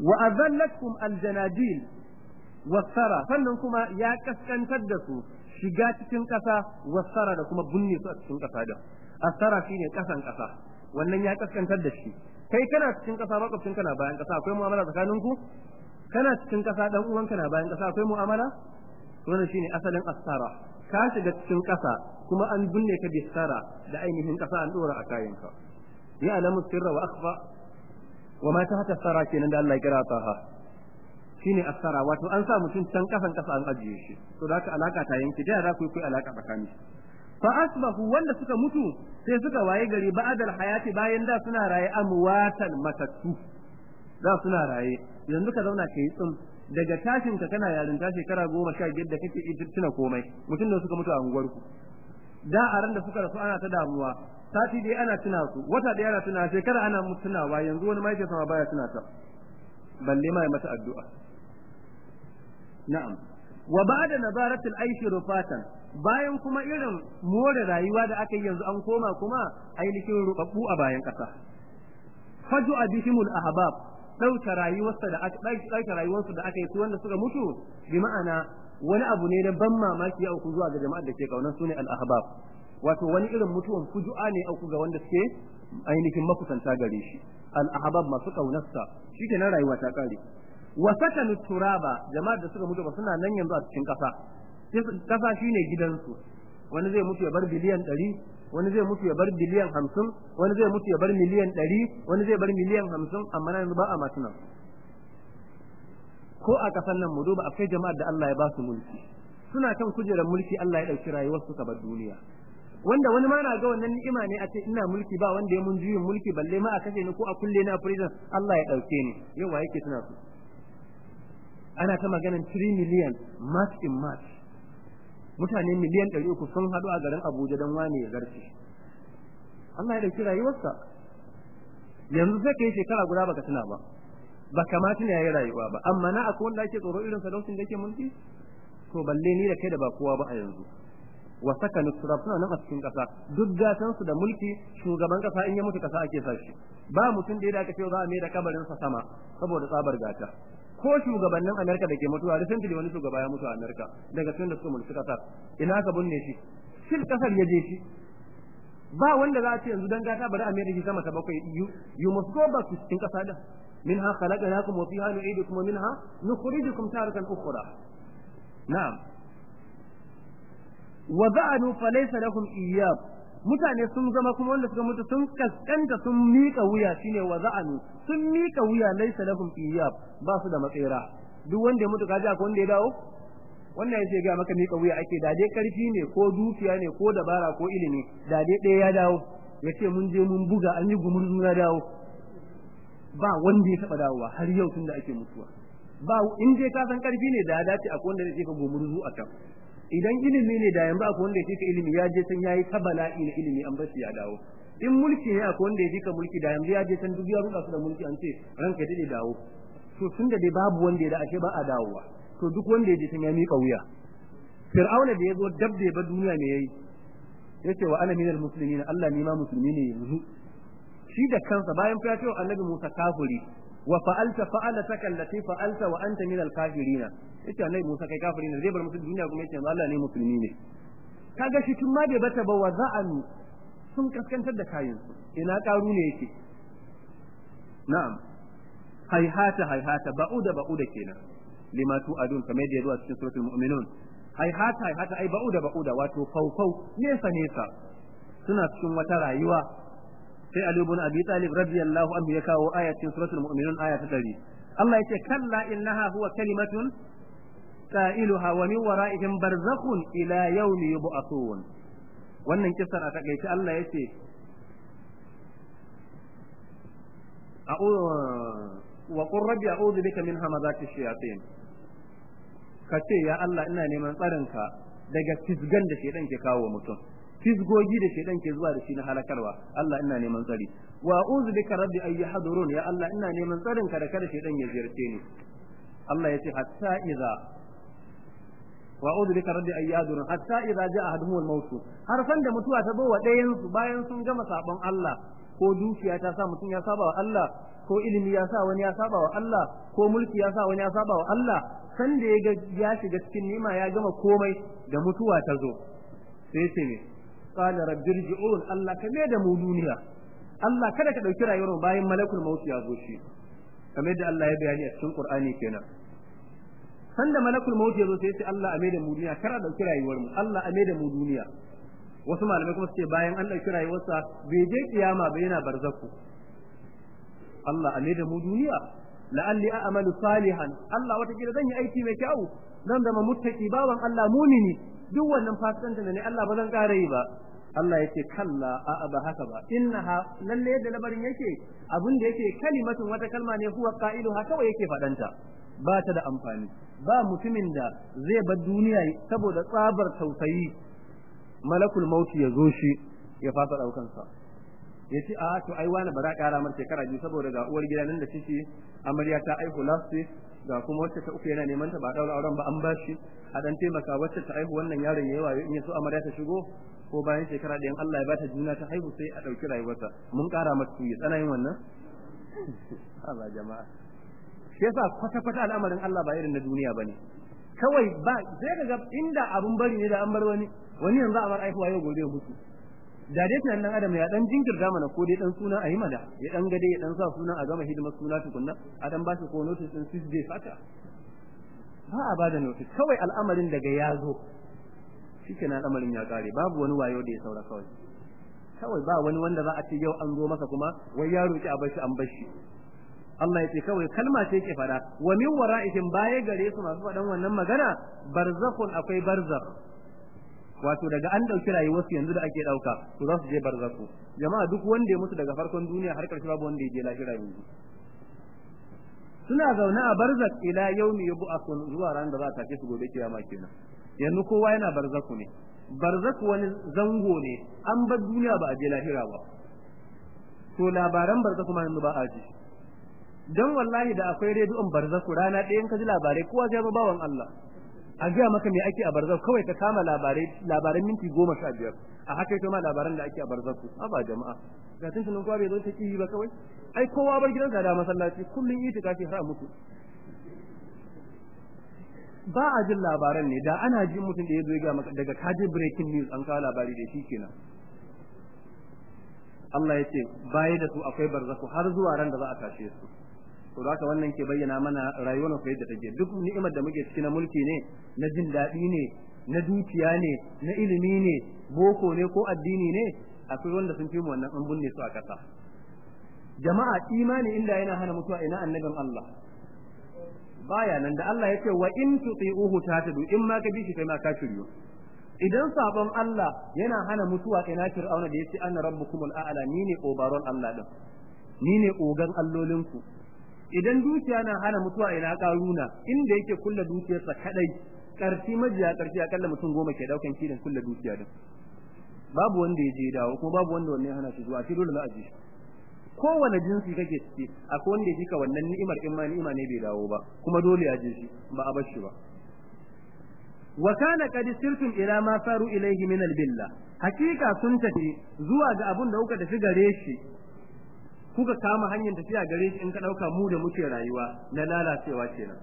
Wa azallatkum aljanadil wasara sannan kuma ya kaskantar da su shiga cikin kasa wasara da kuma bunne su a cikin kasa da. Asara shine kasan kasa. Wannan ya kaskantar da shi. Kai kana cikin kasa makwabcin kana bayan kasa akwai mu'amala tsakanin ku kana cikin kasa dan uwanka na bayan kasa akwai mu'amala? Wannan shine asalin asara. Ka shiga cikin kasa kuma an binne ka bisara da ainihin kasa an dora a kayanka ya alamu sirra wa akhfa. Wa ma tahta sara kenan da Allah ya kira ta ha shine asara. Wato an sa mutum can kasan kasa an ajiye shi. To da haka alaka ta yanke. Da za ku yi alaka tsakani? Fa asbahu wanda suka mutu sai suka waye gari ba'adal hayati bayan da suna raye amwatan matattu. Da suna raye. Yanzu ka zauna kai tsim daga tashin ka kana yarinta shekara goma sha biyar da kake tuna komai. Mutum da suka mutu a unguwar ku da a ran da suka rasu ana ta damuwa. Sati dai ana tuna su. Wata dai ana tuna shekara ana mutunawa yanzu wani mai sama baya tuna ta. Balle ma ya mata addu'a. Na'am. Wa ba'da nazaratul aishi rufatan. Bayan kuma irin more rayuwa da aka yi yanzu an koma kuma ainihin rubabbu a bayan kasa faju abihimul ahbab ɗauka rayuwarsa da aka ɗauka rayuwarsu da aka yi su wanda suka mutu bi ma'ana wani abu ne na ban mamaki ya auku zuwa ga jama'ar da ke ƙaunar su ne al-ahbab. Wato wani irin mutuwan fuju'a ne auku ga wanda suke ainihin makusanta gare shi al-ahbab masu kaunarsa shikenan rayuwa ta kare wa sakanu turaba jama'ar da suka mutu ba suna nan yanzu a cikin kasa kasa shine gidansu. Wani zai mutu ya bar biliyan ɗari wani zai mutu ya bar biliyan hamsin wani zai mutu ya bar miliyan ɗari wani zai bar miliyan hamsin amma na yanzu ba a masu nan. Ko a kasan nan mu duba akwai jama'ar da Allah ya ba su mulki. Suna kan kujerar mulki Allah ya ɗauki rayuwar su bar duniya. Wanda wani ma na ga wannan ni'ima ne a ce ina mulki ba wanda ya mun juyin mulki balle ma a kashe ni ko a kulle ni a prison Allah ya ɗauke ni. Yau wa yake suna su? Ana ta maganan 3 million march in march. Mutane miliyan ɗari uku sun haɗu a garin Abuja don wane ya zarce. Allah ya ɗauki rayuwarsa. Yanzu sai ka yi shekara guda baka tuna ba. Ba kamata ne yayi rayuwa ba. Amma na akwai wanda ake tsoro irin sadaukin da yake mulki? To balle ni da kai da ba kowa ba a yanzu. Wa sakanu turab suna nan a cikin kasa duk gatan su da mulki shugaban kasa in ya mutu kasa ake sa shi. Ba mutum da ya ce za a mai da kabarin sa sama saboda tsabar gata. ko shugabannin Amerika da ke mutuwa recently wani shugaba ya mutu a Amerika daga cikin da suka mulki kasar ina ka binne shi shin kasar ya je shi ba wanda za a ce yanzu dan gata bari a mai da shi sama ta bakwai you must go back to cikin kasa da منها خلقناكم وفيها نعيدكم ومنها نخرجكم تارة أخرى نعم وذعنوا فليس لهم إياب mutane sun zama kuma wanda suka mutu sun kaskanta sun mika wuya shine wa za'anu. Sun mika wuya laysa lahum iyab ba su da matsira. Duk wanda ya mutu kaji akwai wanda ya dawo? Wannan ya ce ga maka mika wuya ake. Da dai ƙarfi ne ko dukiya ne ko dabara ko ilimi da dai ɗaya ya dawo. Yace mun je mun buga an yi gumurzu na dawo. Ba wanda ya taba dawowa har yau tun da ake mutuwa. Ba in dai ka san ƙarfi ne da ya dace akwai wanda zai ka gumurzu a can. Idan ilimi ne da yanzu akwai wanda ya ka ilimi ya je san yayi ta bala'i na ilimi an bashi ya dawo. In mulki ne akwai wanda ya ka mulki da yanzu ya je san duk ya ruka su da mulki an ce ranka daɗe dawo. To tun da dai babu wanda ya da ashe ba a dawowa. To duk wanda ya je san ya miƙa wuya. Fir'auna da ya zo dab da ya bar duniya ne yayi ya ce wa ana minal muslimin Allah ni ma musulmi ne yanzu. Shi da kansa bayan ya ce annabi Musa kafiri wa fa'alta fa'alataka allati fa'alta wa anta min al-kafirin ya ce annabi Musa kai kafiri ne zai bar mutum duniya kuma ya ce Allah ne musulmi ne. Kaga shi tun ma bai bata ba wa za'anu sun kaskantar da kayan su. Ina karu ne yake? Na'am. Hayhata hayhata ba'uda ba'uda kenan. Lima tu'adun kamar da ya zo a cikin suratul mu'minun. Hayhata hayhata ai ba'uda ba'uda wato faufau nesa nesa suna cikin wata rayuwa sai Ali ibn Abi Talib radiyallahu anhu ya kawo ayatin suratul mu'minun aya ta 100 Allah ya ce kalla innaha huwa kalimatun qailuha wa min wara'ihim barzakhun ila yawmi yub'athun. Wannan kisar a taƙaice Allah ya ce wa qur rabbi a'udhu bika min hamazati shayatin. Kace ya Allah ina neman tsarinka daga fisgan da shedan ke kawo mutum. Fisgogi da shedan ke zuwa da shi na halakarwa. Allah ina neman tsari. Wa a'udhu bika rabbi ay yahdurun ya Allah ina neman tsarin ka da kada shedan ya ziyarce ni. Allah ya ce hatta idza wa a'udhu bika rabbi ay yahdurun hatta idza ja'a ahaduhum al-maut har san da mutuwa ta zo wa ɗayan su bayan sun gama sabon Allah ko dukiya ta sa mutum ya saba wa Allah ko ilimi ya sa wani ya saba wa Allah ko mulki ya sa wani ya saba wa Allah san da ya shiga cikin nima ya gama komai da mutuwa ta zo. Sai ne qala rabbi irji'un Allah ka da mu duniya. Allah kada ka ɗauki rayuwar bayan malakul maut ya zo shi. Kamar da Allah ya bayani a cikin Qur'ani kenan. Sanda malakul maut ya zo sai ce Allah a mai da mu duniya kar a ɗauki rayuwar mu. Allah a mai da mu duniya. Wasu malamai kuma suke bayan an ɗauki rayuwarsa bai je kiyama ba yana barzaku Allah a mai da mu duniya. La'alli a'malu salihan. Allah wata kila zan yi aiki mai kyau. Zan zama muttaki bawan Allah mumini. Duk wannan fasikantar da ne Allah ba zan ƙara yi ba. Allah yake kalla a ba haka ba. Innaha lalle yadda labarin yake abin da yake kalimatun wata kalma ne huwa qailuha kawai yake fadanta ba ta da amfani. Ba mutumin da zai bar duniya saboda tsabar tausayi. Malakul mauti ya zo shi ya fasa ɗaukan sa ya ce a to ai wani bara kara mar shekara biyu saboda ga uwar gida nan da ciki amarya ta aihu last ga kuma wacce ta uku yana neman ta ba daura auren ba an bashi a dan taimaka wacce ta aihu wannan yaron yayi wayo in yaso amarya ta shigo ko bayan shekara da Allah ya bata juna ta haihu sai a ɗauki rayuwarsa mun kara mata tuyi tsanayin wannan? Allah jama'a. Shi yasa kwata kwata al'amarin Allah ba irin na duniya ba ne kawai ba sai kaga inda abun bari ne da an bar wani wani yanzu a bar aihuwa yau gobe mutu. Da dai tunan dan adam ya dan jinkirta mana ko dai dan suna a yi mana ya dan gade ya dan sa sunan a gama hidimar suna tukunna a dan bashi ko notice din six days haka. Ba a ba da notice. Kawai al'amarin daga ya zo. Shikenan al'amarin ya kare babu wani wayo da ya saura kawai. Kawai ba wani wanda za a ce yau an zo masa kuma wai ya roki a bashi an bashi. Allah ya ce kawai kalma ce ke fada wa min wara'ihim baya gare su masu fadan wannan magana barzakhun akwai barzakh. Wato daga an ɗauki rayuwar su yanzu da ake ɗauka to za su je barzakhu. Jama'a duk wanda ya mutu daga farkon duniya har ƙarshe babu wanda ya je lahira yanzu. Suna zaune a barzak ila yaumi yub'athun zuwa ran da za a tafi su gobe kiyama kenan. Yanzu kowa yana barzaku ne. Barzaku wani zango ne. An bar duniya ba a je lahira ba. To labaran barzaku ma yanzu ba a ji. Dan wallahi da akwai rediyon barzaku rana ɗayan ka ji labarai kowa zai ba bawan Allah. A gaya maka me ake a barzaku kawai ka kama labarai labaran minti goma sha biyar. A haka ita ma labaran da ake a barzaku a ba jama'a. Ga tuntunin kowa bai zo ta ba kawai. Ai kowa bar gidansa da masallaci. Kullun itikafi har mutu. Ba a jin labaran ne da ana jin mutum da ya zo ya maka daga kaje breaking news an kawo labari da shi kenan. Allah ya ce baya da su akwai barzaku har zuwa ran da za a tashe su. To haka wannan ke bayyana mana rayuwar mu yadda take. Duk ni'imar da muke ciki na mulki ne na jin daɗi ne na dukiya ne na ilimi ne boko ne ko addini ne akwai wanda sun fi wannan an bunne su a ƙasa. Jama'a imani inda yana hana mutuwa ina annabin Allah. Baya nan da Allah ya ce wa in tuti'uhu tatadu in ma ka bi shi kai ma ka shiryo idan sabon Allah yana hana mutuwa ina fir'auna da ya ce anna rabbukumul a'la ni ne obaron Allah din. Ni ne ogan allolinku. Idan dukiya na hana mutuwa ina karuna inda yake kulla dukiyarsa kadai ƙarfi majiya ƙarfi akalla mutum goma ke ɗaukan kirin kulla dukiya din. Babu wanda ya je dawo kuma babu wanda wanne ya hana shi zuwa sai dole za a shi. Kowane jinsi kake ciki akwai wanda yake wannan ni'imar in ma ni'ima ne bai dawo ba kuma dole ya je shi ba a bar shi ba. Wa kana qad sirtum ila ma saru ilayhi min al-billa. Hakika sun tafi zuwa ga abun da kuka tafi gare shi kuka kama hanyar tafiya gare shi in ka ɗauka mu da muke rayuwa na lalacewa kenan.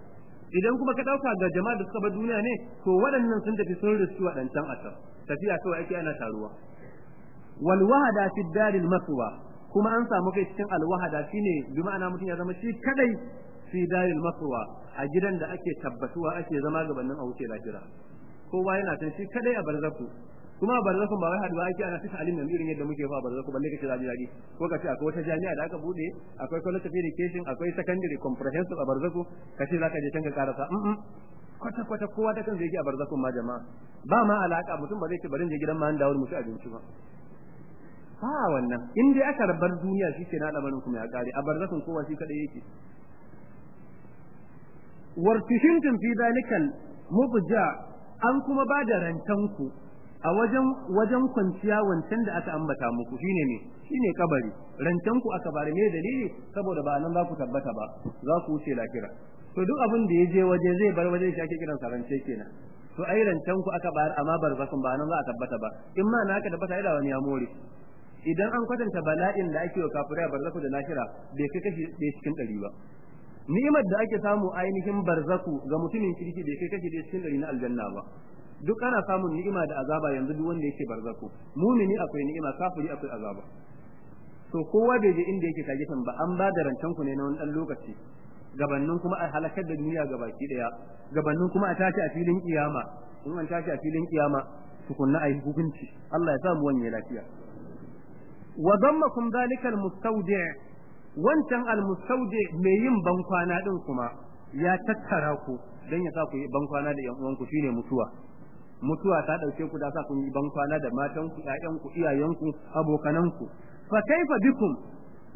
Idan kuma ka ɗauka ga jama'a da suka bar duniya ne to waɗannan sun tafi sun riski waɗancan asar. Tafiya kawai ake ana taruwa. Wal wahada fi daril maswa. Kuma an samu kai cikin al wahada shine bi ma'ana mutum ya zama shi kadai fi daril maswa a gidan da ake tabbatuwa ake zama gabanin a wuce lafiya kowa yana san shi kadai a barzaku. Kuma a barzakun ba wai haɗuwa ake ana alim nan irin yadda muke fa barzaku balle kace zabi zabi ko kace akwai wata jami'a da aka buɗe akwai college of education akwai secondary comprehensive a barzaku kace zaka je can ka karasa kwata kwata kowa ta kan zai yi a barzakun ma jama'a. Ba ma alaka mutum ba zai ce bari je gidan ma an dawo mutu abinci ba. Ba wannan. In dai aka rabar duniya shi ke na lamarin kuma ya kare a barzakun kowa shi kadai yake. Wartishintum fi zalikal mubja an kuma ba da rantanku a wajen wajen kwanciya wancan da aka ambata muku. Shine ne shine kabari. Rantanku aka bare me dalili? Saboda ba nan za ku tabbata ba. Za ku wuce lafira to duk abin da ya je waje zai bar waje shi ake kiran sarance kenan. To ai rantanku aka bayar amma barzakun ba nan za a tabbata ba. In ma na aka tabbata ida wani ya more. Idan an kwatanta bala'in da ake wa kafirai a barzaku da lahira bai kai kashi ɗaya cikin ɗari ba. Ni'imar da ake samu ainihin barzaku ga mutumin kirki bai kai kashi ɗaya cikin ɗari na aljanna ba. Duk ana samun ni'ima da azaba yanzu duk wanda yake barzaku. Mumini akwai ni'ima kafiri akwai azaba. To kowa bai je inda yake kagitan ba an ba da rancen ku ne na wani ɗan lokaci. Gabannin kuma a halakar da duniya gabaki ɗaya gabannin kuma a tashi a filin kiyama. In an tashi a filin kiyama tukunna ayi hukunci. Allah ya samu wani lafiya. Wa dammakum zalikal mustawdi wancan al mustawdi mai yin bankwana din kuma ya tattara ku dan ya sa ku yi bankwana da yan uwanku shine mutuwa mutuwa ta ɗauke ku da sa ku yi bankwana da matanku ƴaƴanku iyayenku abokananku fa kaifa bikum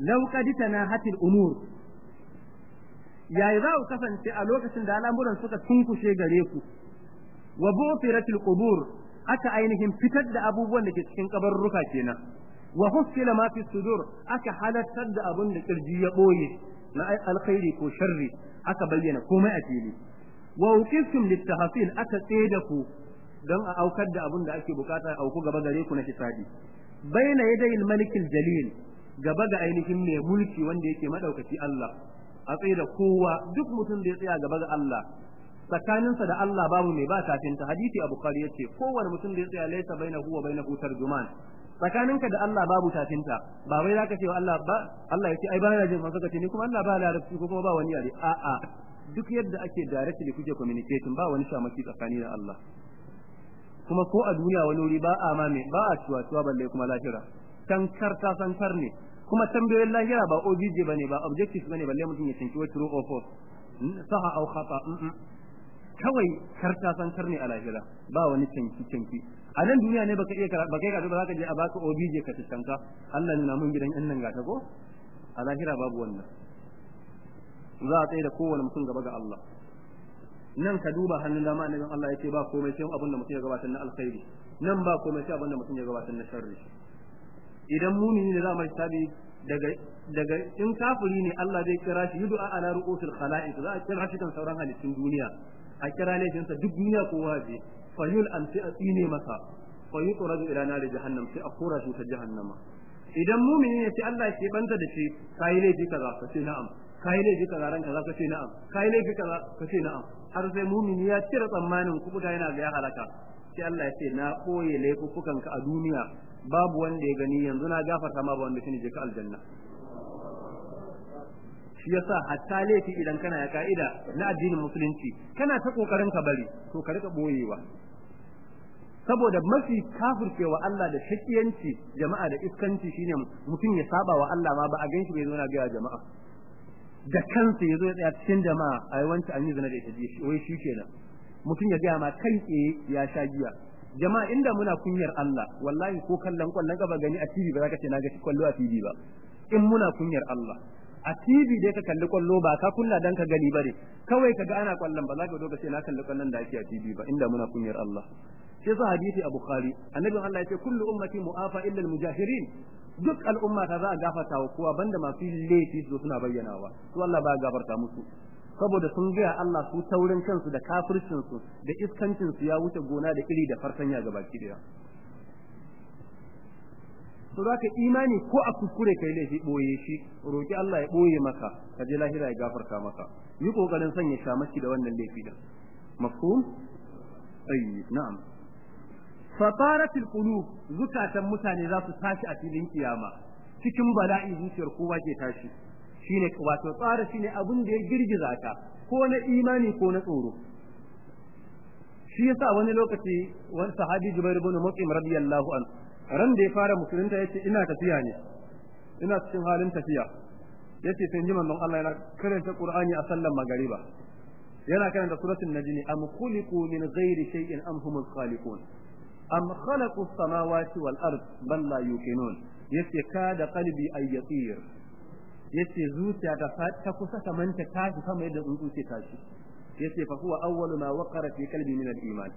law qad tanahatil umur yayi za ku kasance a lokacin da al'amuran suka tunkushe gare ku wa bufiratil qubur aka ainihin fitar da abubuwan da ke cikin kabarruka kenan wa husila ma fi sudur aka halattar da abun da ƙirji ya ɓoye na alkhairi ko sharri aka bayyana komai a fili. Wa uqistum litahsil aka tseda ku don a aukar da abun da ake buƙata auku gaba gare ku na hisabi. Baina yaday al-malik al-jalil gaba ga ainihin mai mulki wanda yake madaukaki Allah a tsaye da kowa duk mutum da ya tsaya gaba ga Allah tsakaninsa da Allah babu mai ba tafinta hadisi a bukhari ya ce kowane mutum da ya tsaya laysa bainahu wa bainahu tarjuman. Tsakaninka da Allah babu tafinta. Ba wai zaka ce wa Allah ba Allah ya ce ai bana jin haka kace ni kuma Allah ba larabci ko kuma ba wani yare. A a duk yadda ake directly kuke communicating ba wani shamaki tsakani da Allah. Kuma ko a duniya wani wuri ba a ma me ba a ciwa ciwa balle kuma lahira. Tankar ta sankar ne. Kuma tambayoyin lahira ba OBJ ba ne ba objective ba ne balle mutum ya tinki true or false. Saha au khata kawai karta sankar ne a lahira. Ba wani tinki tinki a nan duniya ne baka iya baka iya ba za ka je a baka OBJ ka tanka Allah nuna mun gidan yan nan gata ko? A lahira babu wannan. Za a tsaye da kowane mutum gaba ga Allah. Nan ka duba hannun dama annabin Allah ya ce ba komai sai abin da mutum ya gabatar na alkhairi. Nan ba komai sai abin da mutum ya gabatar na sharri. Idan mumini ne za mu hisabi daga daga in kafiri ne Allah zai kira shi yudu ala ru'usil khalaiq. Za a kira shi kan sauran halittun duniya. A kira laifinsa duk duniya ko waje fayul an sai a tsine masa fayuqradu ila nar jahannam sai a kora shi ta jahannama. Idan mumini ne sai Allah ke banta da shi kai laifi kaza ka ce na'am. Kai laifi kaza ran kaza ka ce na'am. Kai laifi kaza ka ce na'am. Har sai mumini ya cire tsammanin kubuta yana ga ya halaka. Sai Allah ya ce na koye laifukan ka a duniya. Babu wanda ya gani yanzu na gafarta ma ba wanda shine je ka aljanna. Shi yasa hatta laifi idan kana ya ka'ida na addinin musulunci kana ta ƙoƙarin ka bari to ka riƙa boyewa saboda mafi kafircewa Allah da shakiyanci jama'a da iskanci shine mutum ya saba wa Allah ma ba a gan shi bai zo na ga jama'a. Da kansa ya zo ya tsaya cikin jama'a ai wancan an yi zina da ita wai shi kenan. Mutum ya gaya ma kai tsaye ya sha giya. Jama'a inda muna kunyar Allah wallahi ko kallon ƙwallon gaba gani a TV ba za ka ce na ga ƙwallo a TV ba. In muna kunyar Allah. A TV dai ka kalli ƙwallo ba ka kunna dan ka gani bare kawai ka ga ana ƙwallon ba za ka doka ce na kalli ƙwallon da ake a TV ba inda muna kunyar Allah. Sai sa hadisi a Bukhari annabi Allah ya ce kullu ummati mu'afa illa al-mujahirin. Duk al'umma ta za a gafarta wa kowa banda masu laifi su suna bayyanawa. To Allah ba gafarta musu. Saboda sun gaya Allah su taurin kansu da kafircin su da iskancin su ya wuce gona da iri da fartanya ga baki ɗaya. To zaka imani ko a kuskure kai laifi ɓoye shi. Roki Allah ya ɓoye maka ka je lahira ya gafarta maka. Yi ƙoƙarin sanya shamaki da wannan laifi da mafhum? Ayi na'am. Fatarat alqulub zukatan mutane za su tashi a filin kiyama. Cikin bala'i zuciyar kowa ke tashi. Shine wato tsara shine abin da ya girgiza ka ko na imani ko na tsoro. Shi yasa wani lokaci wani sahabi Jubair ibn Mut'im radiyallahu an ran da ya fara musulunta ya ce ina tafiya ne. Ina cikin halin tafiya. Yace sai ji manzon Allah yana karanta Qur'ani a sallan magariba. Yana karanta suratul najm am khuliqu min ghairi shay'in am humul khaliqun. Am khalaqu as-samawati wal ard bal la yuqinun. Yace kada qalbi ay yatir ya ce zuciya ta ta kusa ta manta tashi kama yadda tsuntsu ke tashi. Yace fa huwa awwalu ma waqara fi qalbi min al-iman.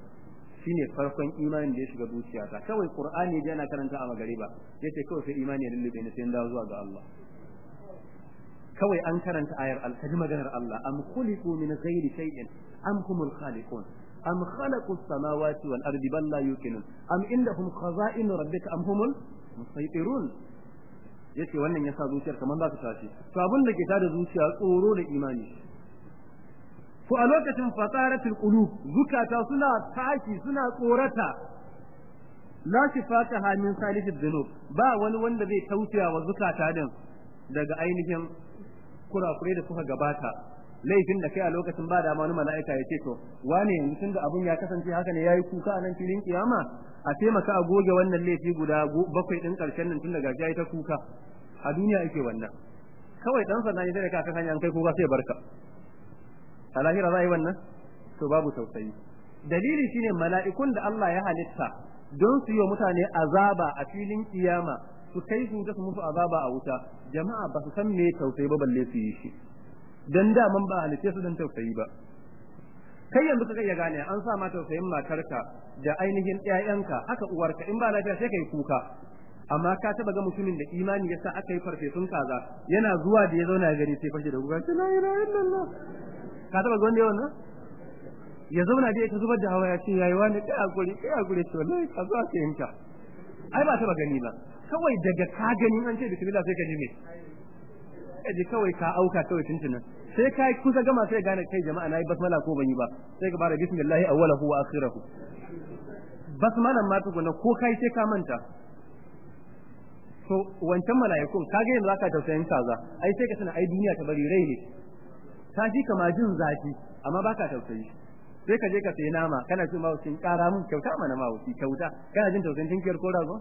Shine farkon imanin da ya shiga zuciyata. Kawai qur'ani da yana karanta a magariba. Yace kawai sai imani ya lullube ni sai dawo zuwa ga Allah. Kawai an karanta ayar al-kaji maganar Allah. Am khuliqu min ghairi shay'in am humul khaliqun. Am khalaqu as-samawati wal ardi bal la yuqinun am indahum khaza'in rabbika am humul ya ce wannan yasa zuciyar kaman za ta tashi to abin da ke tada zuciya tsoro da imani to a lokacin fataratul qulub zukata suna tashi suna tsorata la shifataha min salihid dhunub ba wani wanda zai tausaya wa zukata din daga ainihin kurakure da suka gabata laifin da kai a lokacin ba da wani mala'ika ya ce to wane yanzu tunda abun ya kasance haka ne yayi kuka a nan filin kiyama? A taimaka a goge wannan laifi guda bakwai din ƙarshen nan tun daga yayi ta kuka. A duniya yake wannan. Kawai dan sanda ne sai ka kan hanyar kai kuka sai barka a lahira za wannan? To babu tausayi. Dalili shine mala'ikun da Allah ya halitta don su yi mutane azaba a filin kiyama su kai su su musu azaba a wuta. Jama'a ba su san me tausayi ba balle su yi shi. Dan da man ba halitta su dan tausayi ba. Kai yanzu kaga ya gane an sa ma tausayin matarka da ainihin ƴaƴanka haka uwarka in ba lafiya sai kai kuka. Amma ka taba ga mutumin da imani yasa aka yi farfesun kaza yana zuwa da ya zauna gari sai fashe da kuka la ilaha illallah. Ka taba ga wanda ya wannan? Ya zauna da ta zubar da hawa ya ce yayi wani kai haƙuri kai haƙuri. To wallahi ka zo ka yanka ai ba taba gani ba. Kawai daga ka gani an ce bismillah sai ka ji me? Ka ji kawai ka auka kawai tuntunan. Sai ka kusa gama sai gane kai jama'a na yi basmala ko ban yi ba. Sai ka fara bismillah awwalahu wa akhirahu. Basmalan ma tukuna ko kai sai ka manta. To wancan mala'ikun kage yanzu zaka tausayin kaza. Ai sai ka tana ai duniya ta bari rai ne. Ta ji kama jin zafi amma baka tausayi. Sai ka je ka sayi nama kana cin mawucin kara mun kyauta mana mawuci kyauta. Kana jin tausayin tinkiyar ko rago?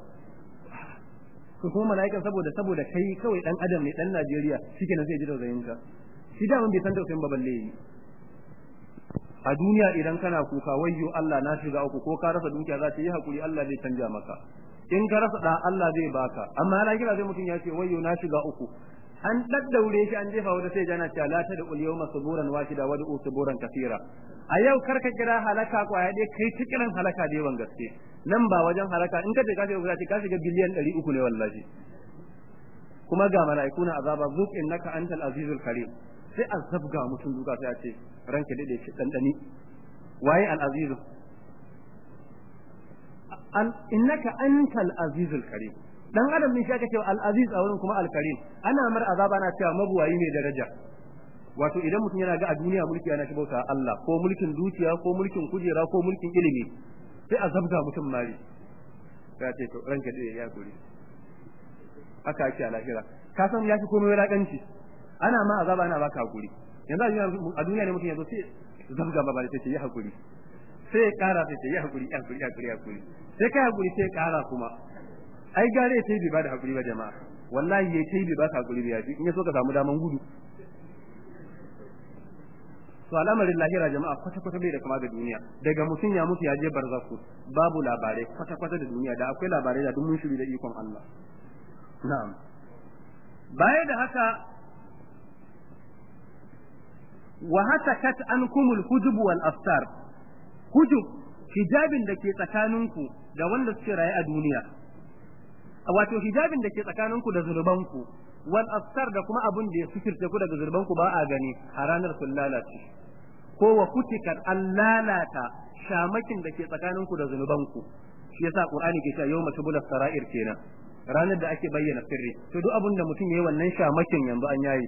To kuma mala'ikan saboda saboda kai kawai dan adam ne dan Najeriya shike nan sai ji tausayin ka shi da bai san tausayin ba balle yi. A duniya idan kana kuka wayyo Allah na shiga uku ko ka rasa dukiya za ta yi haƙuri Allah zai canja maka. In ka rasa da Allah zai baka amma ala kira zai mutum ya ce wayyo na shiga uku. An daddaure shi an jefa wata sai jana cewa la ta da ulyawma suburan wahida wa da'u suburan kaseera. A yau kar ka kira halaka ƙwaya dai kai ta halaka da yawan gaske. Nan ba wajen halaka in ka je ka shiga ka shiga biliyan 300 ne wallahi. Kuma ga mala'ikuna azaba zuq innaka antal azizul karim. Sai azab ga mutum duka sai a ce ranka daɗe shi dandani waye al azizu an innaka antal azizul karim. Dan adam ne shi aka cewa al aziz a wurin kuma al karim ana mar azaba na cewa mabuwayi ne daraja. Wato idan mutum yana ga a duniya mulki yana shi bauta Allah ko mulkin dukiya ko mulkin kujera ko mulkin ilimi. Sai a zabga mutum mari. Sai ce to ranka dai ya guri haka ake a lahira. Ka san ya fi komai wulakanci ana ma azaba ana baka haƙuri. Yanzu a duniya ne mutum ya zo sai zabga ba ba sai ya haƙuri. Sai ya kara sai ya haƙuri ya haƙuri ya haƙuri ya haƙuri. Sai kai haƙuri sai kara kuma. Ai gare sai bai ba da haƙuri ba jama'a. Wallahi yayi sai bai baka haƙuri ba in ya so ka samu daman gudu. To al'amarin lahira jama'a kwata kwata bai da kama da duniya. Daga mutum ya mutu ya je barzaku babu labarai kwata kwata da duniya. Da akwai labarai da duk mun shiri da ikon Allah. Na'am. Baya da haka wa hatakat ankumul hujub wal aftar hujub hijabin da ke tsakaninku da wanda suke raye a duniya. Wato hijabin da ke tsakaninku da zurbanku wal aftar da kuma abun da ya fikirce ku daga zurbanku ba a gani a ranar sun lalace. Ko wa kutikat an lalata shamakin da ke tsakaninku da zunubanku. Shi yasa qur'ani ke cewa yawma tubula sara'ir kenan. Ranar da ake bayyana sirri. To duk abun da mutum yayi wannan shamakin yanzu an yayi.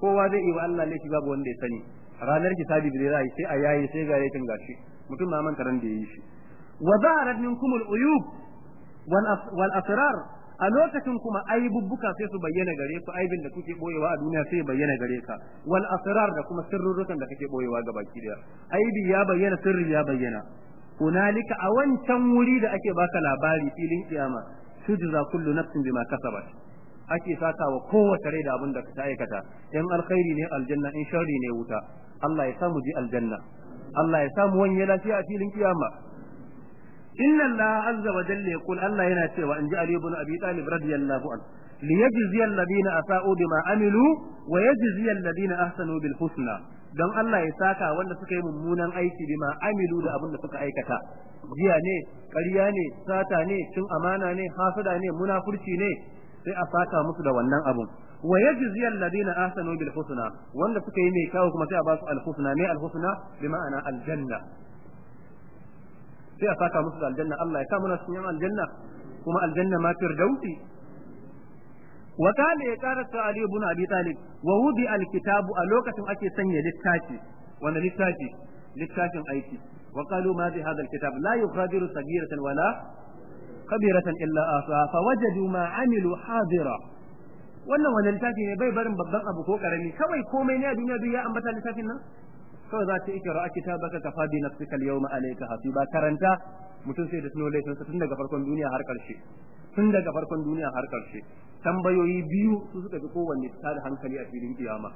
Kowa zai yi wa Allah laifi babu wanda ya sani. Ranar hisabi bai zai sai a yayi sai ga yaƙin gashi. Mutum ma man karan da yayi shi. Wa zaharat minkum al-uyub wal asrar. A lokacin kuma aibubbuka sai su bayyana gare ku aibin da kuke boyewa a duniya sai bayyana gare ka. Wal asrar da kuma sirrurukan da kake boyewa ga baki ɗaya aibi ya bayyana sirri ya bayyana. Hunalika a wancan wuri da ake baka labari filin kiyama tujza kullu nafsin bima kasabat. Ake saka wa kowace rai da abin da ta aikata. In alkhairi ne aljanna in sharri ne wuta. Allah ya samu ji aljanna. Allah ya samu wani lafiya a filin kiyama. Inna Allah azza wa jalla yaqul Allah yana cewa in ji Ali ibn Abi Talib radiyallahu an liyajzi alladhina asa'u bima amilu wa yajzi alladhina ahsanu bil husna don Allah ya saka wanda suka yi mummunan aiki bima amilu da abin da suka aikata jiya ne ƙarya ne sata ne cin amana ne hasada ne munafurci ne sai a saka musu da wannan abun wa yajzi alladhina ahsanu bil husna wanda suka yi mai kyau kuma sai a ba su al husna ne al husna bi ma'ana al janna sai a saka musu aljanna. Allah ya sa muna cikin aljanna kuma aljanna ma firdausi. Wa kana ya karasa Ali ibn Abi Talib wa wudi alkitabu a lokacin ake sanya littafi. Wanda littafi? Littafin aiki. Wa qalu ma bi hadha alkitab? La yughadiru saghiratan wala kabiratan illa ahsaha. Fa wajadu ma amilu hadira. Wannan wani littafi ne bai barin babban abu ko ƙarami. Kawai komai ne a duniya duk ya ambata littafin nan? Kawai za ta ikra kitabaka kafa bi nafsika al-yawma alayka hasiba. Karanta mutum sai da tuno laifin tun daga farkon duniya har ƙarshe tun daga farkon duniya har ƙarshe tambayoyi biyu su suka fi kowanne tada hankali a filin kiyama.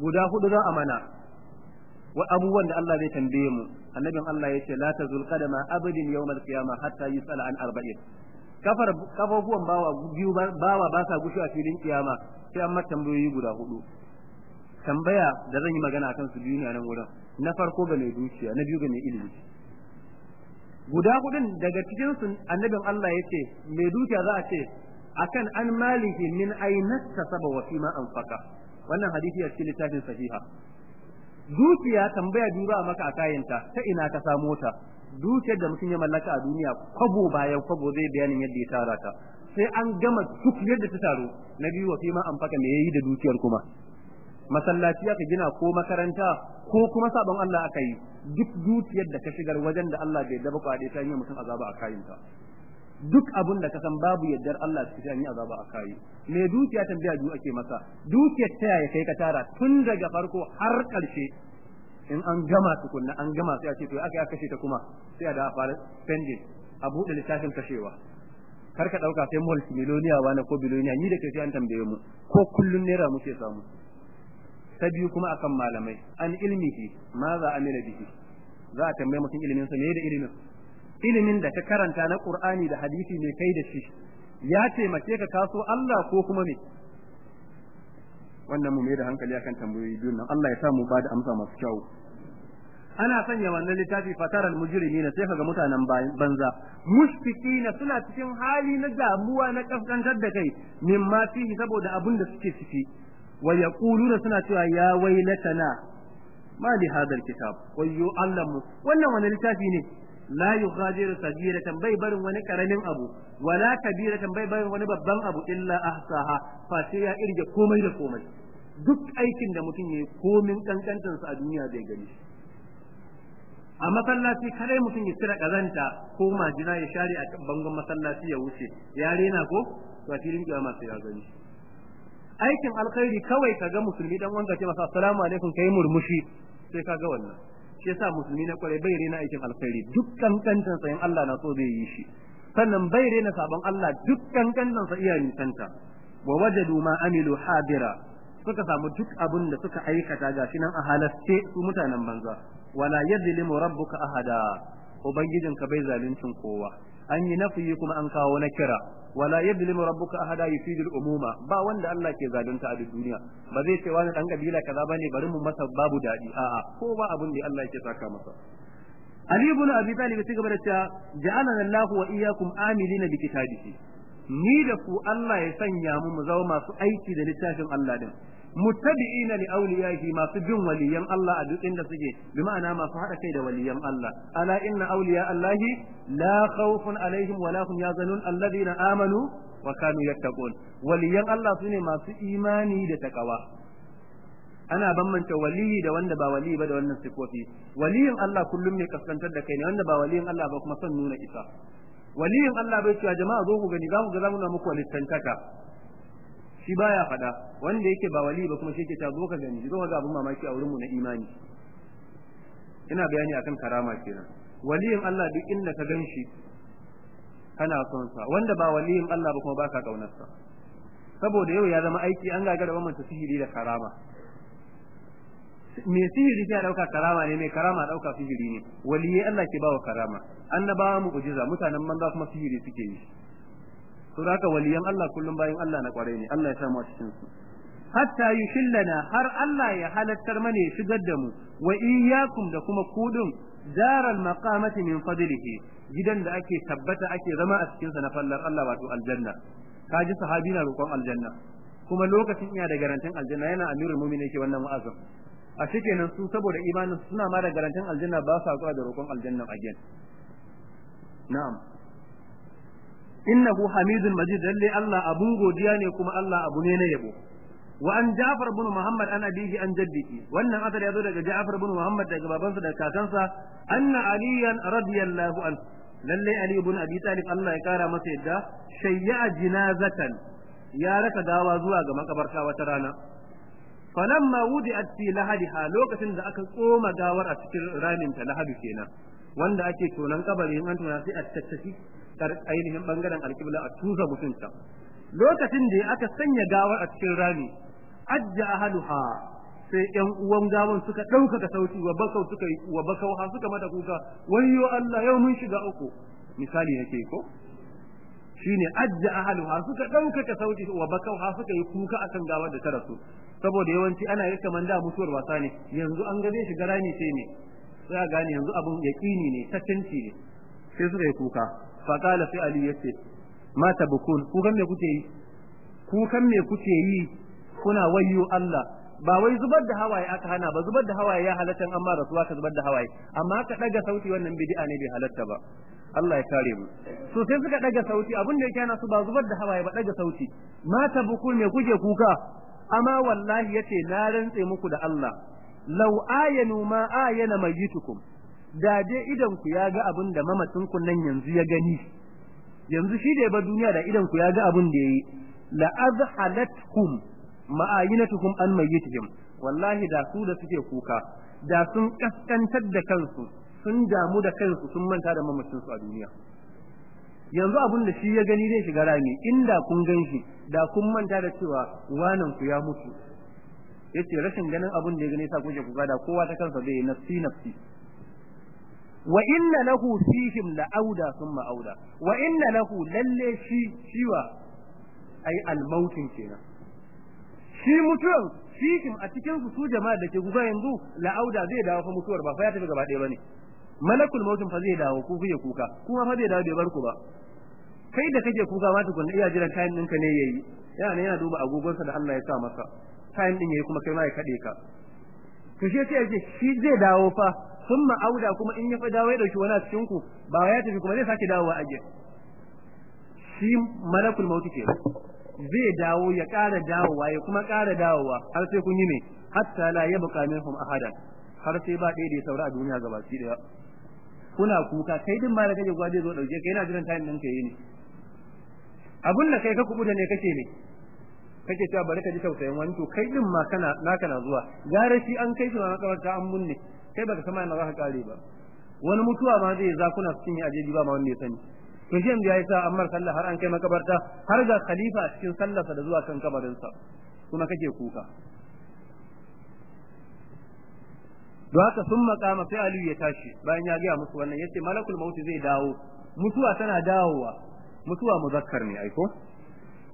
Guda huɗu za a mana. Wa abubuwan da Allah zai tambaye mu. Annabin Allah ya ce la tazul qadama abadin yawmal qiyama hatta yusala an arba'in. Kafar kafofuwan bawa biyu bawa ba sa gushi a filin kiyama. Sai an tambayoyi guda huɗu tambaya da zan yi magana akan su biyu ne a nan wurin. Na farko ga mai dukiya na biyu ga mai ilimi. Guda hudun daga cikin su annabin Allah ya ce mai dukiya za a ce akan an malihi min aina tasaba wa fima anfaqa. Wannan hadisi a cikin littafin sahiha. Dukiya tambaya biyu ba maka a kayanta ta ina ka samo ta? Dukiyar da mutum ya mallaka a duniya kwabo bayan kwabo zai bayanin yadda ya tara ta. Sai an gama duk yadda ta taro na biyu wa fima an faka me yayi da dukiyar kuma? Masallaci aka gina ko makaranta ko kuma sabon Allah aka yi duk dukiyar da ka shigar wajen da Allah bai daba kwade ta yi mutum azaba a kayinta duk abun da ka san babu yaddar Allah cikin yi azaba a kayi. Me dukiya tambaya biyu ake masa. Dukiyar ta yaya kai ka tara tun daga farko har ƙarshe in an gama tukunna an gama sai a ce to aka aka kashe ta kuma sai a da fara a buɗe littafin kashewa. Kar ka ɗauka sai mulki miloniya wani ko biloniya ni da kai sai an tambaye mu ko kullun naira muke samu. Ta biyu kuma akan malamai an ilmihi ma za amila bihi. Za a tambaye mutum ilimin sa da ilimin? Ilimin da ka karanta na Qur'ani da hadisi ne kai da shi? Ya taimake ka kaso Allah ko kuma me? Wannan mu mai da hankali akan tambayoyi biyun nan. Allah ya sa mu ba da amsa masu kyau. Ana sanya wannan littafi fataral mujrimina sai kaga mutanen banza. Mushfiqina suna cikin hali na damuwa na kaskantar da kai mimma fihi saboda abin da suke ciki. Wa yaquluna suna cewa ya wailatana ma li hadal kitab wayyo allamu wannan wani littafi ne? La yughadiru sagiratan bai barin wani ƙaramin abu. Wala kabiratan bai barin wani babban abu illa ahsaha fa sai ya irge komai da komai. Duk aikin da mutum yayi komin kankantansa a duniya zai gani. A masallaci kadai mutum ya cire kazanta ko majina ya share a bangon masallaci ya wuce. Ya rena ko? To a filin kiyama sai ya gani. Aikin alkhairi kawai kaga musulmi dan wanda ce masa assalamu alaikum kai murmushi. Sai kaga wannan. Shi yasa musulmi na ƙwarai bai rena aikin alkhairi. Dukkan kantan sa in Allah na so zai yi shi. Sannan bai rena sabon Allah dukkan kantan sa iya nisanta. Wa wajadu ma amilu hadira. Suka samu duk abin da suka aikata gashi nan a halasce su mutanen banza. Wala yadlimu rabbuka ahada. Ubangijinka bai zaluncin kowa. An yi nafi kuma an kawo na kira. Wala yadlimu rabbuka ahada yufidul umuma. Ba wanda Allah ke zalunta a duniya. Ba zai ce wani dan kabila kaza ba ne bari mu masa babu daɗi. A'a ko ba abun da Allah yake saka masa. Ali ibn Abi Talib ya gaba da cewa ja'alana Allahu wa iyyakum amilina bi kitabihi. Ni da ku Allah ya sanya mu mu zama masu aiki da littafin Allah din. Muttabi'ina li awliyaihi masu bin waliyan Allah a duk inda suke bi ma'ana masu hada kai da waliyan Allah. Ala inna awliya Allahi la khawfun alaihim wa la hum yazanun alladhina amanu wa kanu yattaqun. Waliyan Allah su ne masu imani da takawa. Ana bambanta waliyi da wanda ba waliyi ba da wannan sifofi. Waliyin Allah kullum ne kaskantar da kai ne wanda ba waliyin Allah ba kuma son nuna isa. Waliyin Allah bai cewa jama'a zo ku gani za mu ga za mu na muku walittantaka. Shi baya fada wanda yake ba wali ba kuma shi yake ta zo ka gani. Zo ga abun mamaki a wurin mu na imani. Ina bayani akan karama kenan. Waliyin Allah duk inda ka gan shi kana son sa wanda ba waliyin Allah ba kuma baka ƙaunar sa saboda yau ya zama aiki an gagara ba manta sihiri da karama. Me sihiri sai ɗauka karama ne mai karama ɗauka sihiri ne. Waliyai Allah ke bawa karama. Annabawa mu'jiza mutanen manza kuma sihiri suke yi. To haka waliyan Allah kullum bayan Allah na kware ne Allah ya samu a cikin su hatta yushillana har Allah ya halattar mana ya shigar da mu wa iyyakum da kuma kuɗin daral maqamati min fadlihi gidan da ake tabbata ake zama a cikin sa na fallar Allah wato aljanna. Kaji sahabi na roƙon aljanna. Kuma lokacin iya da garantin aljanna yana amirul mu'minin yake wannan wa'azin. A shikenan su saboda imanin suna ma da garantin aljanna ba sa zuwa da roƙon aljanna again. Na'am. Innahu hamidun majid lalle Allah abun godiya ne kuma Allah abu ne na yabo. Wa an Ja'far ibn Muhammad an abihi an jaddihi. Wannan asar ya zo daga Ja'far ibn Muhammad daga babansa da kakansa anna aliyan radiyallahu anhu. Lalle Ali ibn Abi Talib Allah ya kara masa yadda shayya jinazatan ya raka gawa zuwa ga makabarta wata rana. Falamma wudi'at fi lahadiha lokacin da aka tsoma gawar a cikin ramin ta lahadu kenan wanda ake tonan kabari in an tona sai a tattafi ainihin ɓangaren alƙibla a tuza mutunta. Lokacin da aka sanya gawar a cikin rami ajja ahaluha sai ƴan uwan gawan suka ɗaukaka sauti wa bakau suka yi wa bakau ha suka mata kuka wayyo Allah yau mun shiga uku. Misali nake ko? Shine ajja ahaluha suka ɗaukaka sauti wa bakau ha suka yi kuka akan gawar da ta rasu. Saboda yawanci ana yi kaman da mutuwar wasa ne yanzu an gane shi garani sai ne sai a gane yanzu abun yaqini ne tatanci ne. Sai suka yi kuka. Fa qala fi ali ya ce ma tabukun kukan me kuke yi kukan me kuke yi kuna wayyo Allah ba wai zubar da hawaye aka hana ba zubar da hawaye ya halatta amma rasuwa ka zubar da hawaye amma ka daga sauti wannan bid'a ne bai halatta ba Allah ya kare mu so sai suka daga sauti abin da yake yana su ba zubar da hawaye ba daga sauti mata bukul me kuke kuka amma wallahi ya ce na rantse muku da Allah law ayanu ma ayana mayyitukum da dai idan ku ya ga abin da mamacin ku nan yanzu ya gani. Yanzu shi da ya bar duniya da idan ku ya ga abin da yayi la azhalatkum ma'ayinatukum an mayyitihim. Wallahi da su da suke kuka da sun kaskantar da kansu sun damu da kansu sun manta da mamacin su a duniya. Yanzu abin da shi ya gani zai shiga rami inda kun gan shi da kun manta da cewa wanan ku ya mutu. Yace rashin ganin abin da ya gani sa kuke kuka da kowa ta kansa zai nafsi nafsi wa inna lahu fihim la auda thumma auda. Wa inna lahu lalle shi shiwa ai al-mautin kenan. Shi mutuwan fihim a cikin su su jama'a da ke guga yanzu la auda zai dawo fa mutuwar ba fa ya tafi gaba ɗaya ba ne malakul mautin fa zai dawo ku kuke kuka. Kuma fa zai dawo bai bar ku ba. Kai da kake kuka ma tukun iya jiran time ɗinka ne yayi. Yana ne yana duba agogonsa da Allah ya sa masa. Time ɗin yayi kuma kai ma ya kade ka. To shi sai yake shi zai dawo fa sun ma'auda kuma in ya fi dawo ya ɗauki wani a cikin ku ba ya tafi kuma zai sake dawowa a shi malakul mauti ke zai dawo ya ƙara dawowa ya kuma ƙara dawowa har sai kun yi ne hatta la yabqa minhum ahadan. Har sai ba ɗaya da ya saura a duniya gabaki ɗaya kuna kuka kai din ma da kake gwa zai zo ɗauke kai yana jiran tayin ɗinka yi ne. Abun da kai ka kubuta ne kake ne. Kake cewa bari ka ji tausayin wani to kai din ma kana naka na zuwa. Gara shi an kai shi ma makabarta an munne kai baka san ma za ka kare ba. Wani mutuwa ma zai zakuna su cinye ajeji ba ma wanda ya sani. To shi yanzu yayi sa ammar sallah har an kai makabarta har ga khalifa a cikin sallarsa da zuwa kan kabarinsa. Kuma kake kuka. Don haka sun makama sai Aliyu ya tashi bayan ya gaya musu wannan ya ce malakul mauti zai dawo. Mutuwa tana dawowa. Mutuwa muzakkar ne aiko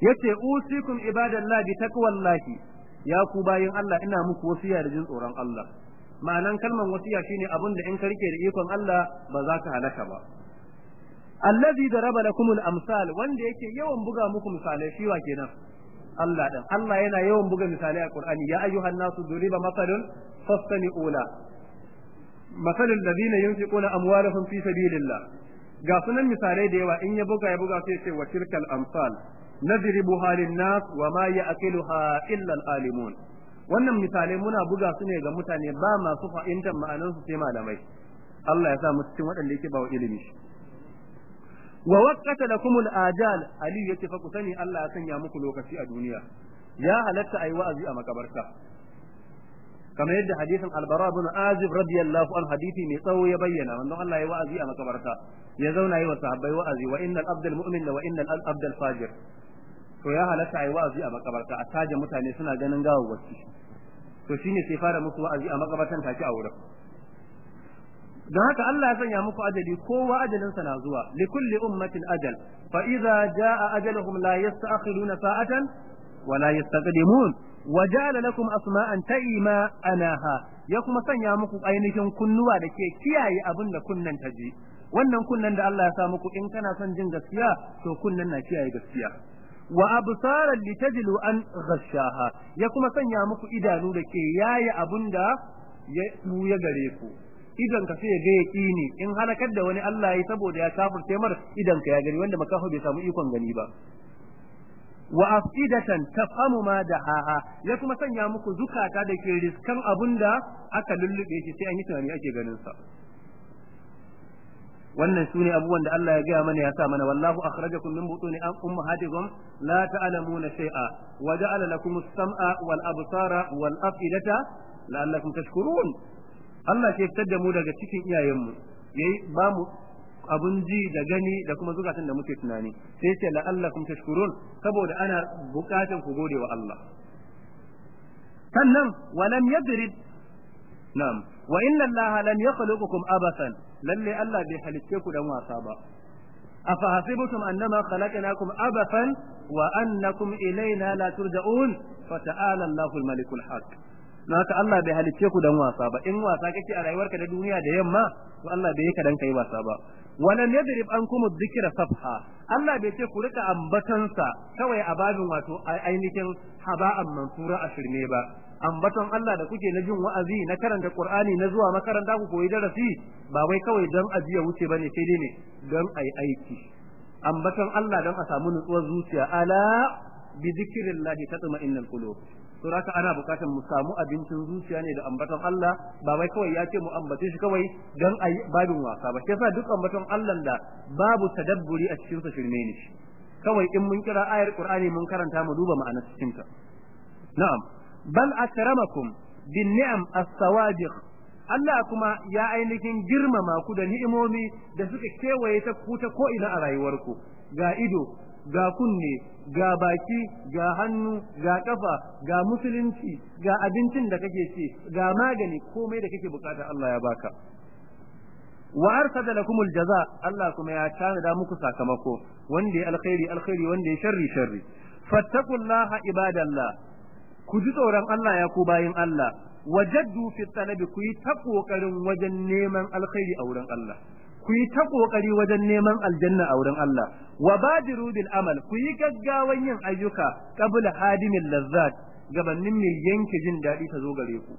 ya ce usikum ibadallahi bi taqwallahi. Ya ku bayin Allah ina muku wasiya da jin tsoron Allah. Ma'anan kalman wasiya shine abin da in ka riƙe da ikon Allah ba za ka halaka ba. Allazi daraba lakum al-amsal wanda yake yawan buga muku misalai shi wa kenan? Allah dan Allah yana yawan buga misalai a Qur'ani. Ya ayyuhan nasu duriba masalun fastami'u la masalul ladina yunfiquna amwalahum fi sabilillah. Ga sunan misalai da yawa. In ya buga ya buga sai ce wa tilkal amsal. Nadribuha lin-nas wa ma ya'qiluha illa al-alimun. Wannan misalai muna buga su ne ga mutane ba masu fahimtar ma'anansu sai malamai. Allah ya sa mu cikin waɗanda yake ba ilimi. Wa waqata lakum al-ajal ali ya ce fa ku sani Allah ya sanya muku lokaci a duniya. Ya halatta ayi wa'azi a makabarta. Kamar yadda hadisin albara bin azib radiyallahu an hadisi mai tsawo ya bayyana wannan Allah ya wa'azi a makabarta. Ya zauna yi wa sahabbai wa'azi wa innal abdal mu'min wa innal abdal fajir. To ya halatta ayi wa'azi a makabarta a taje mutane suna ganin gawawwaci to shine sai fara musu wa'azi a makabartan take a wurin. Don haka Allah ya sanya muku ajali kowa ajalinsa na zuwa. Li kulli ummatin ajal. Fa idza jaa ajaluhum la yasta'khiruna sa'atan wa la yastaqdimun. Wa ja'ala lakum asma'an ta'ima anaha. Ya kuma sanya muku ainihin kunnuwa da ke kiyaye abin da kunnan ta ji. Wannan kunnan da Allah ya sa muku in kana son jin gaskiya to kunnan na kiyaye gaskiya. Wa absaran litajlu an ghashaha ya kuma sanya muku idanu da ke yaye abunda ya ya gare ku. Idan ka sai ga yaqini in halakar da wani Allah yayi saboda ya kafirce mar idan ka ya gani wanda makafa bai samu ikon gani ba. Wa afidatan tafhamu ma dahaha ya kuma sanya muku zukata da ke riskan abunda aka lullube shi sai an yi tunani ake ganin sa wannan su ne abubuwan da Allah ya gaya mana ya sa mana. Wallahu akhrajakum min butuni ummahatikum la ta'lamuna shay'a wa ja'ala lakum as-sam'a wal absara wal afidata la'allakum tashkurun. Allah ke fitar da mu daga cikin iyayenmu yayi ba mu abun ji da gani da kuma zukatan da muke tunani. Sai ce la'allakum tashkurun saboda ana bukatan ku gode wa Allah. Sannan walam yadrid na'am. Wa inna Allah lam yakhluqukum abasan lalle Allah bai halicce ku dan wasa ba. Afa hasibtum annama khalaqnakum abathan wa annakum ilayna la turja'un? Fata'ala Allahul malikul haqq haka Allah bai halicce ku dan wasa ba. In wasa kake a rayuwarka da duniya da yamma to Allah bai ka dan kai wasa ba. Walam yadrib ankum adh-dhikra safha. Allah bai ce ku riƙa ambatansa kawai a babin wato ainihin haba'an mansura a shirme ba. Ambaton Allah da kuke na jin wa'azi na karanta Qur'ani na zuwa makaranta ku koyi darasi ba wai kawai dan ajiya wuce ba ne sai dai ne dan ai aiki. Ambaton Allah dan a samu nutsuwar zuciya. Ala bi zikrillahi tatma'innul qulub. To ana buƙatar mu samu abincin zuciya ne da ambaton Allah ba wai kawai ya ce mu ambace shi kawai dan ayi babin wasa ba. Sai duk ambaton Allah da babu tadabburi a cikin sa shirme ne. Kawai in mun kira ayar Qur'ani mun karanta mu duba ma'anar cikin ta na'am. Bal akramakum bin ni'am as-sawajiq Allah kuma ya ainihin girmama ku da ni'imomi da suka kewaye ta ku ta ko ina a rayuwarku. Ga ido ga kunne ga baki ga hannu ga kafa ga musulunci ga abincin da kake ci ga magani komai da kake buƙata Allah ya baka. Wa arsada lakum aljaza Allah kuma ya tanada muku sakamako wanda ya alkhairi alkhairi wanda ya sharri sharri. Fattaqullaha ibadallah. Ku ji tsoron Allah ya ku bayin Allah. Wajaddu fi talabi ku yi ta ƙoƙarin wajen neman alkhairi a wurin Allah. Ku yi ta ƙoƙari wajen neman aljanna a wurin Allah. Wa badiru bil amal ku yi gaggawan yin ayyuka qabla hadimil lazzat gabanin mai yanke jin daɗi ta zo gare ku.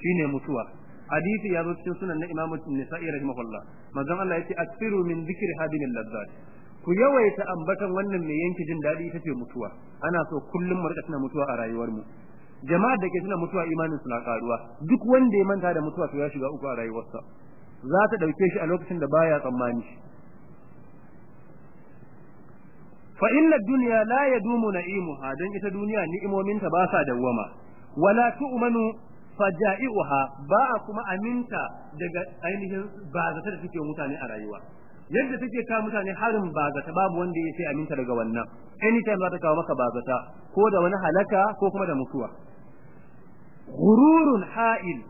Shine mutuwa. Hadisi ya zo cikin sunan na Imam Nisa'i rahimahullah. Manzon Allah ya ce aksiru min dhikri hadimil lazzat. Ku yawaita ambatan wannan mai yanke jin daɗi ita ce mutuwa. Ana so kullum mu riƙa tuna mutuwa a rayuwar mu. Jama'a da ke tuna mutuwa imanin suna karuwa duk wanda ya manta da mutuwa to ya shiga uku a rayuwarsa. Za ta ɗauke shi a lokacin da baya tsammani. Fa inna dunya la yadumu na'imuha dan ita duniya ni'imominta ba sa dawwama. Wala tu'manu faja'i'uha ba kuma aminta daga ainihin bazata da take mutane a rayuwa. Yadda take kawo mutane harin bazata babu wanda ya sai aminta daga wannan. Anytime za ta kawo maka bazata ko da wani halaka ko kuma da mutuwa. Gururun ha'il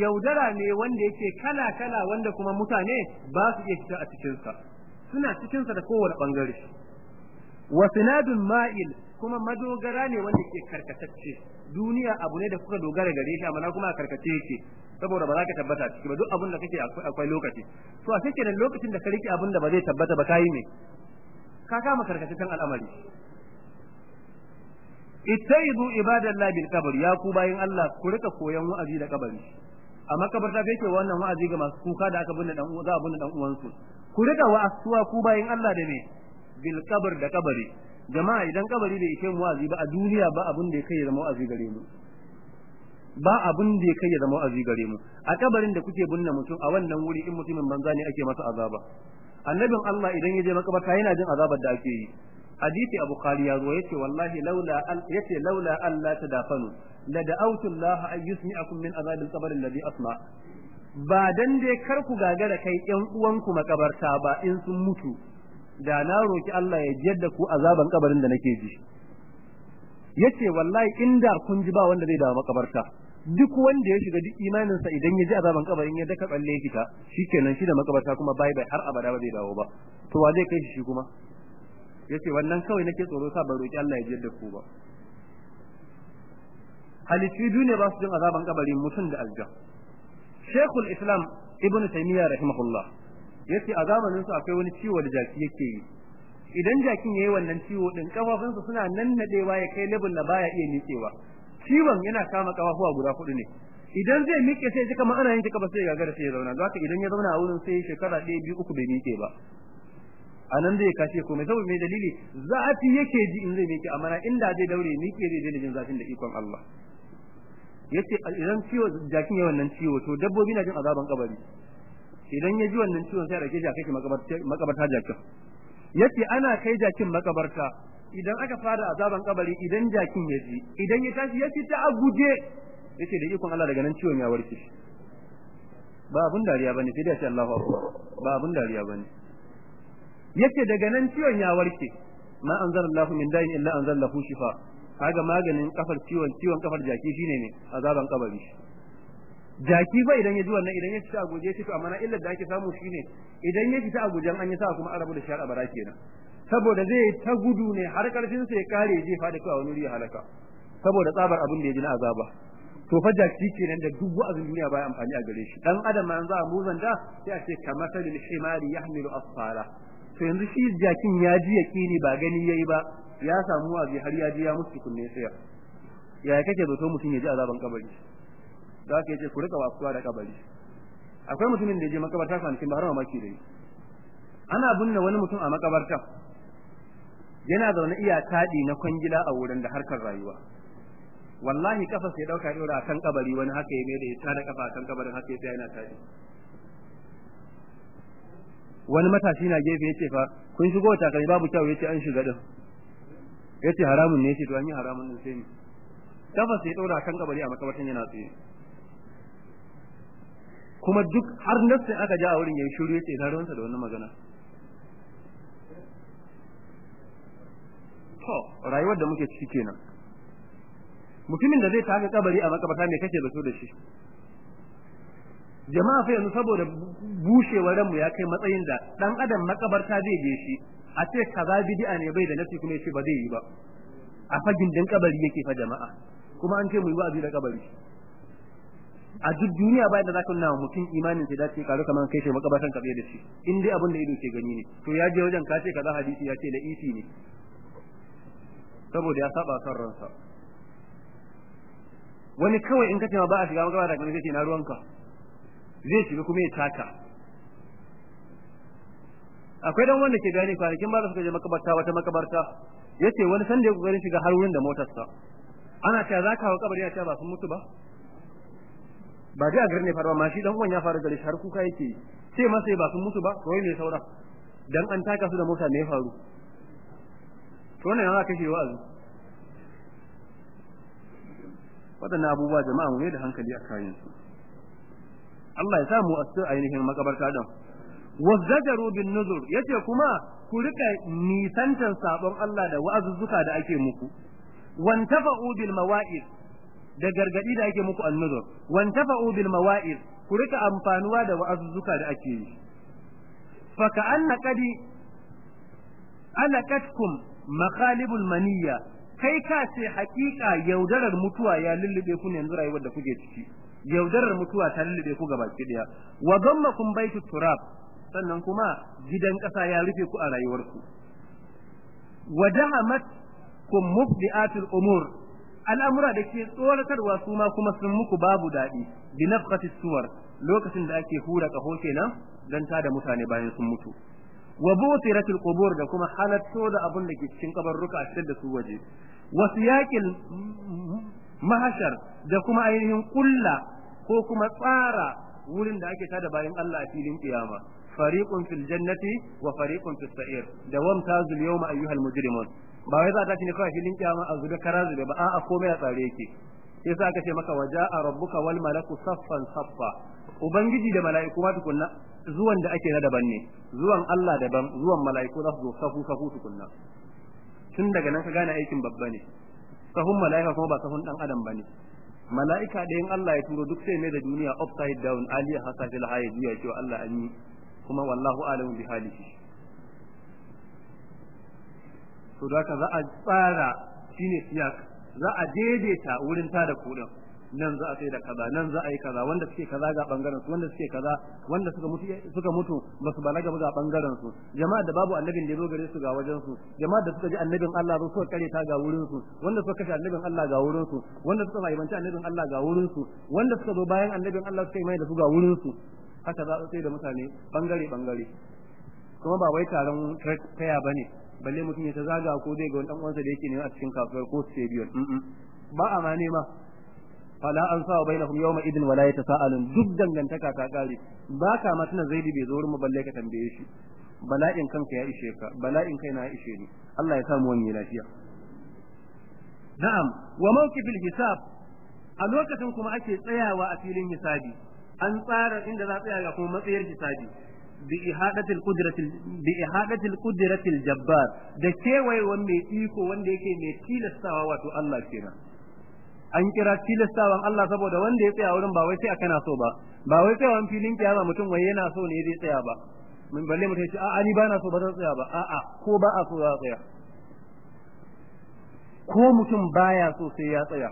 yaudara ne wanda yake kala kala wanda kuma mutane ba su iya fita a cikin sa suna cikin sa da kowane ɓangare wa sinadun ma'il kuma madogara ne wanda ke karkatacce. Duniya abu ne da kuka dogara gare shi amma kuma a karkace yake. Saboda ba za ka tabbata ciki ba. Duk abin da kake akwai lokaci. To a cikin lokacin da ka riƙe abin da ba zai tabbata ba kai ne ka kama karkataccen al'amari. Ittaidu ibadallahi bil qabr. Ya ku bayin Allah ku riƙa koyan wa'azi da kabari. A makabarta kai ke wannan wa'azi ga masu kuka da aka binne dan uwa za a binne dan uwansu. Ku riƙa wa'azuwa ku bayin Allah da me? Bil qabr da kabari. Jama'a idan kabari bai ishe mu wa'azi ba a duniya ba abin da ya kai zama wa'azi gare mu. Ba abin da ya kai zama wa'azi gare mu. A kabarin da kuke binne mutum a wannan wuri in mutumin banza ne ake masa azaba. Annabin Allah idan ya je makabarta yana jin azabar da ake yi. Hadisi abu khali ya zo ya ce wallahi laula al ya ce laula alla tadafanu la da'awtu Allah an yusmi'akum min azab al-qabr alladhi asma. Ba dan dai kar ku gagara kai ƴan uwanku makabarta ba in sun mutu. Da na roki Allah ya jiyar ku azaban kabarin da nake ji. Yace wallahi inda kun ji ba wanda zai dawo makabarta. Duk wanda ya shiga duk imaninsa idan ya ji azaban kabarin ya daka tsalle fita shikenan shi da makabarta kuma bai bai har abada ba zai dawo ba. To wa zai kai shi kuma? Yace wannan kawai nake tsoro sa ban roki Allah ya jiyar da ku ba. Halittu duniya ba su jin azaban kabari mutum da aljan. Sheikhul Islam Ibn Taymiyyah rahimahullah ya ce a zamanin su akwai wani ciwo da jaki yake yi. Idan jakin yayi wannan ciwo din kafafunsa suna nannadewa ya kai level da baya iya miƙewa. Ciwon yana kama kafafuwa guda huɗu ne. Idan zai miƙe sai ji kamar ana yin kika ba sai ya gagara sai ya zauna. Don haka idan ya zauna a wurin sai shekara ɗaya biyu uku bai miƙe ba. A nan zai kashe komai. Saboda mai dalili? Zafi yake ji in zai miƙe amma inda zai daure miƙe zai daina jin zafin da ikon Allah. Yace idan ciwo jakin ya wannan ciwo to dabbobi na jin azaban kabari. Idan ya ji wannan ciwon sai rake shi a kai makabarta jakin. Yace ana kai jakin makabarta idan aka fara azaban kabari idan jakin ya ji idan ya tashi ya fita a guje ya ce da ikon Allah daga nan ciwon ya warke. Ba abun dariya ba ne sai da ce Allahu akbar. Ba abun dariya ba ne. Yace daga nan ciwon ya warke. Ma anzalallahu min da'in illa anzalahu shifa. Kaga maganin kafar ciwon ciwon kafar jaki shine ne azaban kabari. Jaki ba idan ya ji wannan idan ya fita a guje shi to amma na illar da ake samu shine idan ya fita a gujen an yi sa kuma arabu da shar abara kenan. Saboda zai ta gudu ne har ƙarfin sa ya kare je fada kai a wani ya halaka. Saboda tsabar abin da ya ji na azaba. To fa jaki kenan da duk wa'azin duniya baya amfani a gare shi. Dan adam ma yanzu a muzanta sai a ce kamasalil himari yahmilu asfara to yanzu shi jakin ya ji yakini ba gani yayi ba ya samu wazi har ya ji ya musu kunne tsaya yaya kake zato mutum ya ji azaban kabari? Za ka ya ce ku riƙa wasuwa da kabari. Akwai mutumin da ya je makabarta kwanakin ba har mamaki da yi ana binne wani mutum a makabarta yana zaune iya taɗi na kwangila a wurin da harkar rayuwa. Wallahi kafa sai ɗauka dora akan kabari wani haka ya da ya tada kafa akan kabarin haka ya yana taɗi. Wani matashi na gefe ya ce fa kun shigo takalmi babu kyau ya ce an shiga din ya ce haramun ne ya ce to an yi haramun din sai ni. Kafa sai dora akan kabari a makabartan yana tsaye. Kuma duk har nassin aka ja a wurin yayin shiru ya ce na ruwansa da wannan magana. To rayuwar da muke ciki kenan. Mutumin da zai taka kabari a makabarta me kake zato da shi? Jama'a fa yanzu saboda bushewar ranmu ya kai matsayin da dan adam makabarta zai je shi a ce kaza bid'a ne bai da nasi kuma ya ce ba zai yi ba. A fagin din kabari yake fa jama'a kuma an ce mu yi wa'azi da kabari. A duk duniya ba da zaka nuna mutum imanin sai dace karu kamar kai shi makabartan ka da shi in dai abin da ido ke gani ne. To ya je wajen ka ce kaza hadisi ya ce da isi ne. Saboda ya saba son ransa. Wani kawai in ka ce ma ba a shiga makabarta kan sai ce na ruwanka. Zai shiga kuma ya taka. Akwai dan wanda ke gani kwanakin ba da suka je makabarta wata makabarta ya ce wani san da ya ƙoƙarin shiga har wurin da motarsa. Ana cewa za ka hawa kabari ya ce ba sun mutu ba? Ba dai a garin ne faruwa ma shi dan uwan ya fara gari har kuka yake sai ma sai ba sun mutu ba kawai ne saura? Dan an taka su da mota ne faru? To wannan yana kashe wa'azi. Waɗannan abubuwa jama'a mu ne da hankali a kayan su. Allah ya sa mu asu ainihin makabarta din wazzajaru bin nuzur ya ce kuma ku riƙa nisantan sabon Allah da wa'azuzzuka da ake muku. Wantafa'u bil mawa'id da gargaɗi da ake muku annuzur. Wantafa'u bil mawa'id ku riƙa amfanuwa da wa'azuzzuka da ake yi. Fa ka'anna qadi alaqatkum makhalibul maniyya kai ka ce hakika yaudarar mutuwa ya lullube ku ne yanzu rayuwar da kuke ciki. Yaudarar mutuwa ta lullube ku gabaki ɗaya. Wa dammakum baitu turab sannan kuma gidan kasa ya rufe ku a rayuwarku. Wa dahamat kum mubdiatul umur al'amura da ke tsoratarwa su ma kuma sun muku babu daɗi. Bi nafqatis suwar lokacin da ake hura kaho kenan dan tada mutane bayan sun mutu. Wa butiratil qubur da kuma halatto da abun ke cikin kabarruka a cikin da su waje. Wa siyaqil mahashar da kuma ainihin kulla ko kuma tsara wurin da ake tada bayan Allah a filin kiyama. Fariqun fil jannati wa fariqun fis sa'ir. Da wamtazul yawma ayyuhal mujrimun. Ba wai za ta ne kawai filin kiyama a zube kara zube ba. A'a komai a tsare yake. Sai sa aka ce maka waja'a rabbuka wal malaku saffan saffa. Ubangiji da mala'iku ma tukunna zuwan da ake na daban ne zuwan Allah daban zuwan mala'iku za su zo safu safu tukunna. Tun daga nan ka gane aikin babba ne. Sahun mala'ika kuma ba sahun dan adam ba ne mala'ika da yin Allah ya turo duk sai mai da duniya upside down aliya hasafil hayy juya cewa Allah an yi kuma wallahu alamu bi halihi to da ka za a tsara shine siyak za a daidaita wurin tada kuɗin nan za a sai da kaza nan za a yi kaza wanda suke kaza ga ɓangaren su wanda suke kaza wanda suka mutu suka mutu ba su balaga ba ga ɓangaren su. Jama'a da babu annabin da ya zo gare su ga wajen su. Jama'a da suka ji annabin Allah zo suka kare ta ga wurin su. Wanda suka kashe annabin Allah ga wurin su. Wanda suka fahimci annabin Allah ga wurin su. Wanda suka zo bayan annabin Allah suka yi mai da su ga wurin su. Haka za a sai da mutane ɓangare ɓangare kuma ba wai taron taya ba ne balle mutum ya ta zaga ko zai ga wani dan uwansa da yake ne a cikin kasuwar ko stadium. Ba a ma nema. Fala an sa bainahum yawma idin wala yatasaalun. Duk dangantaka ta kare. Ba ka ma tuna zaidi bai zo wurin balle ka tambaye shi. Bala'in kanka ya ishe ka. Bala'in kai na ishe ni. Allah ya samu wani lafiya. Na'am. Wa mawqifil hisab. A lokacin kuma ake tsayawa a filin hisabi. An tsara inda za tsaya ga kuma matsayar hisabi. Bi ihadatil qudratil bi ihadatil qudratil jabbar. Da kewaye wanda iko wanda yake mai tilastawa wato Allah kenan. An kira tilastawan Allah saboda wanda ya tsaya wurin ba wai sai kana so ba. Ba wai sai wani filin kiyama mutum wai yana so ne zai tsaya ba. Mun balle mutum ya ce a'a ni ba na so ba zan tsaya ba. A'a ko ba a so za tsaya. Ko mutum baya so sai ya tsaya.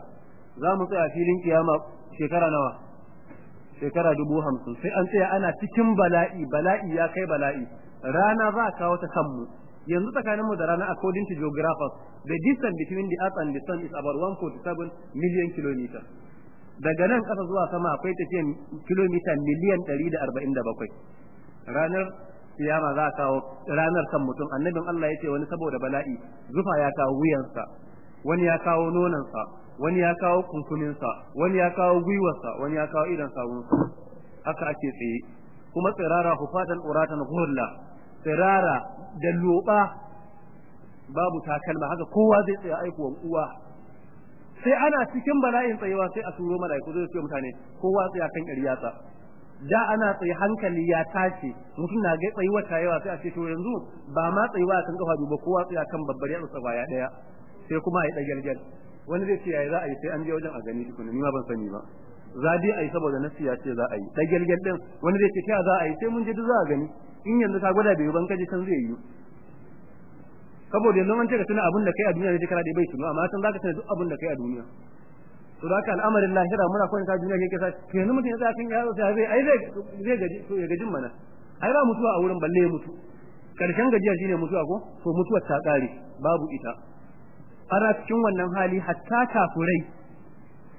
Za mu tsaya filin kiyama shekara nawa? Shekara dubu hamsin. Sai an tsaya ana cikin bala'i bala'i ya kai bala'i. Rana za a kawo ta kanmu. Yanzu tsakaninmu da rana according to geographers the distance between the earth and the sun is about 147 million kilometers. Daga nan kasa zuwa sama akwai tafiyan kilomita miliyan 147 ranar kiyama za a kawo ranar kan mutum. Annabin Allah ya ce wani saboda bala'i zufa ya kawo wuyansa wani ya kawo nonansa wani ya kawo kunkuninsa wani ya kawo gwiwarsa wani ya kawo idan sawunsa haka ake tsaye. Kuma tsirara hufatan uratan ghurla tsirara da loba. Babu takalma haka kowa zai tsaya aikuwan uwa. Sai ana cikin bala'in tsayewa sai a turo mala'iku zai ce mutane kowa tsaya kan ƙaryata da ana tsaye hankali ya tashi mutum na ga tsayuwa ta yawa sai a ce to yanzu ba ma tsayuwa kan kafa ba kowa tsaya kan babbar yatsa tsaya ɗaya sai kuma a yi dagelgel wani zai ce yayi za a yi sai an je wajen a gani tukuna ni ma ban sani ba. Za dai a yi saboda nasi ya ce za a yi. Dagelgel din wani zai ce ta za a yi? Sai mun je duk za a gani. In yanzu ka gwada bai ban kaje kan zai yi saboda yanzu an ce ka tuna abin da kai a duniya ne kana da bai tuno amma san zaka tuna duk abin da kai a duniya. To da al'amarin lahira muna kwanta duniya ke kasa to yanzu mutum ya tsaya kan yaro sai ai zai zai gaji to ya gajin mana. Ai ba mutuwa a wurin balle ya mutu. Karshen gajiya shine mutuwa ko? To mutuwar ta kare babu ita. Ana cikin wannan hali hatta kafurai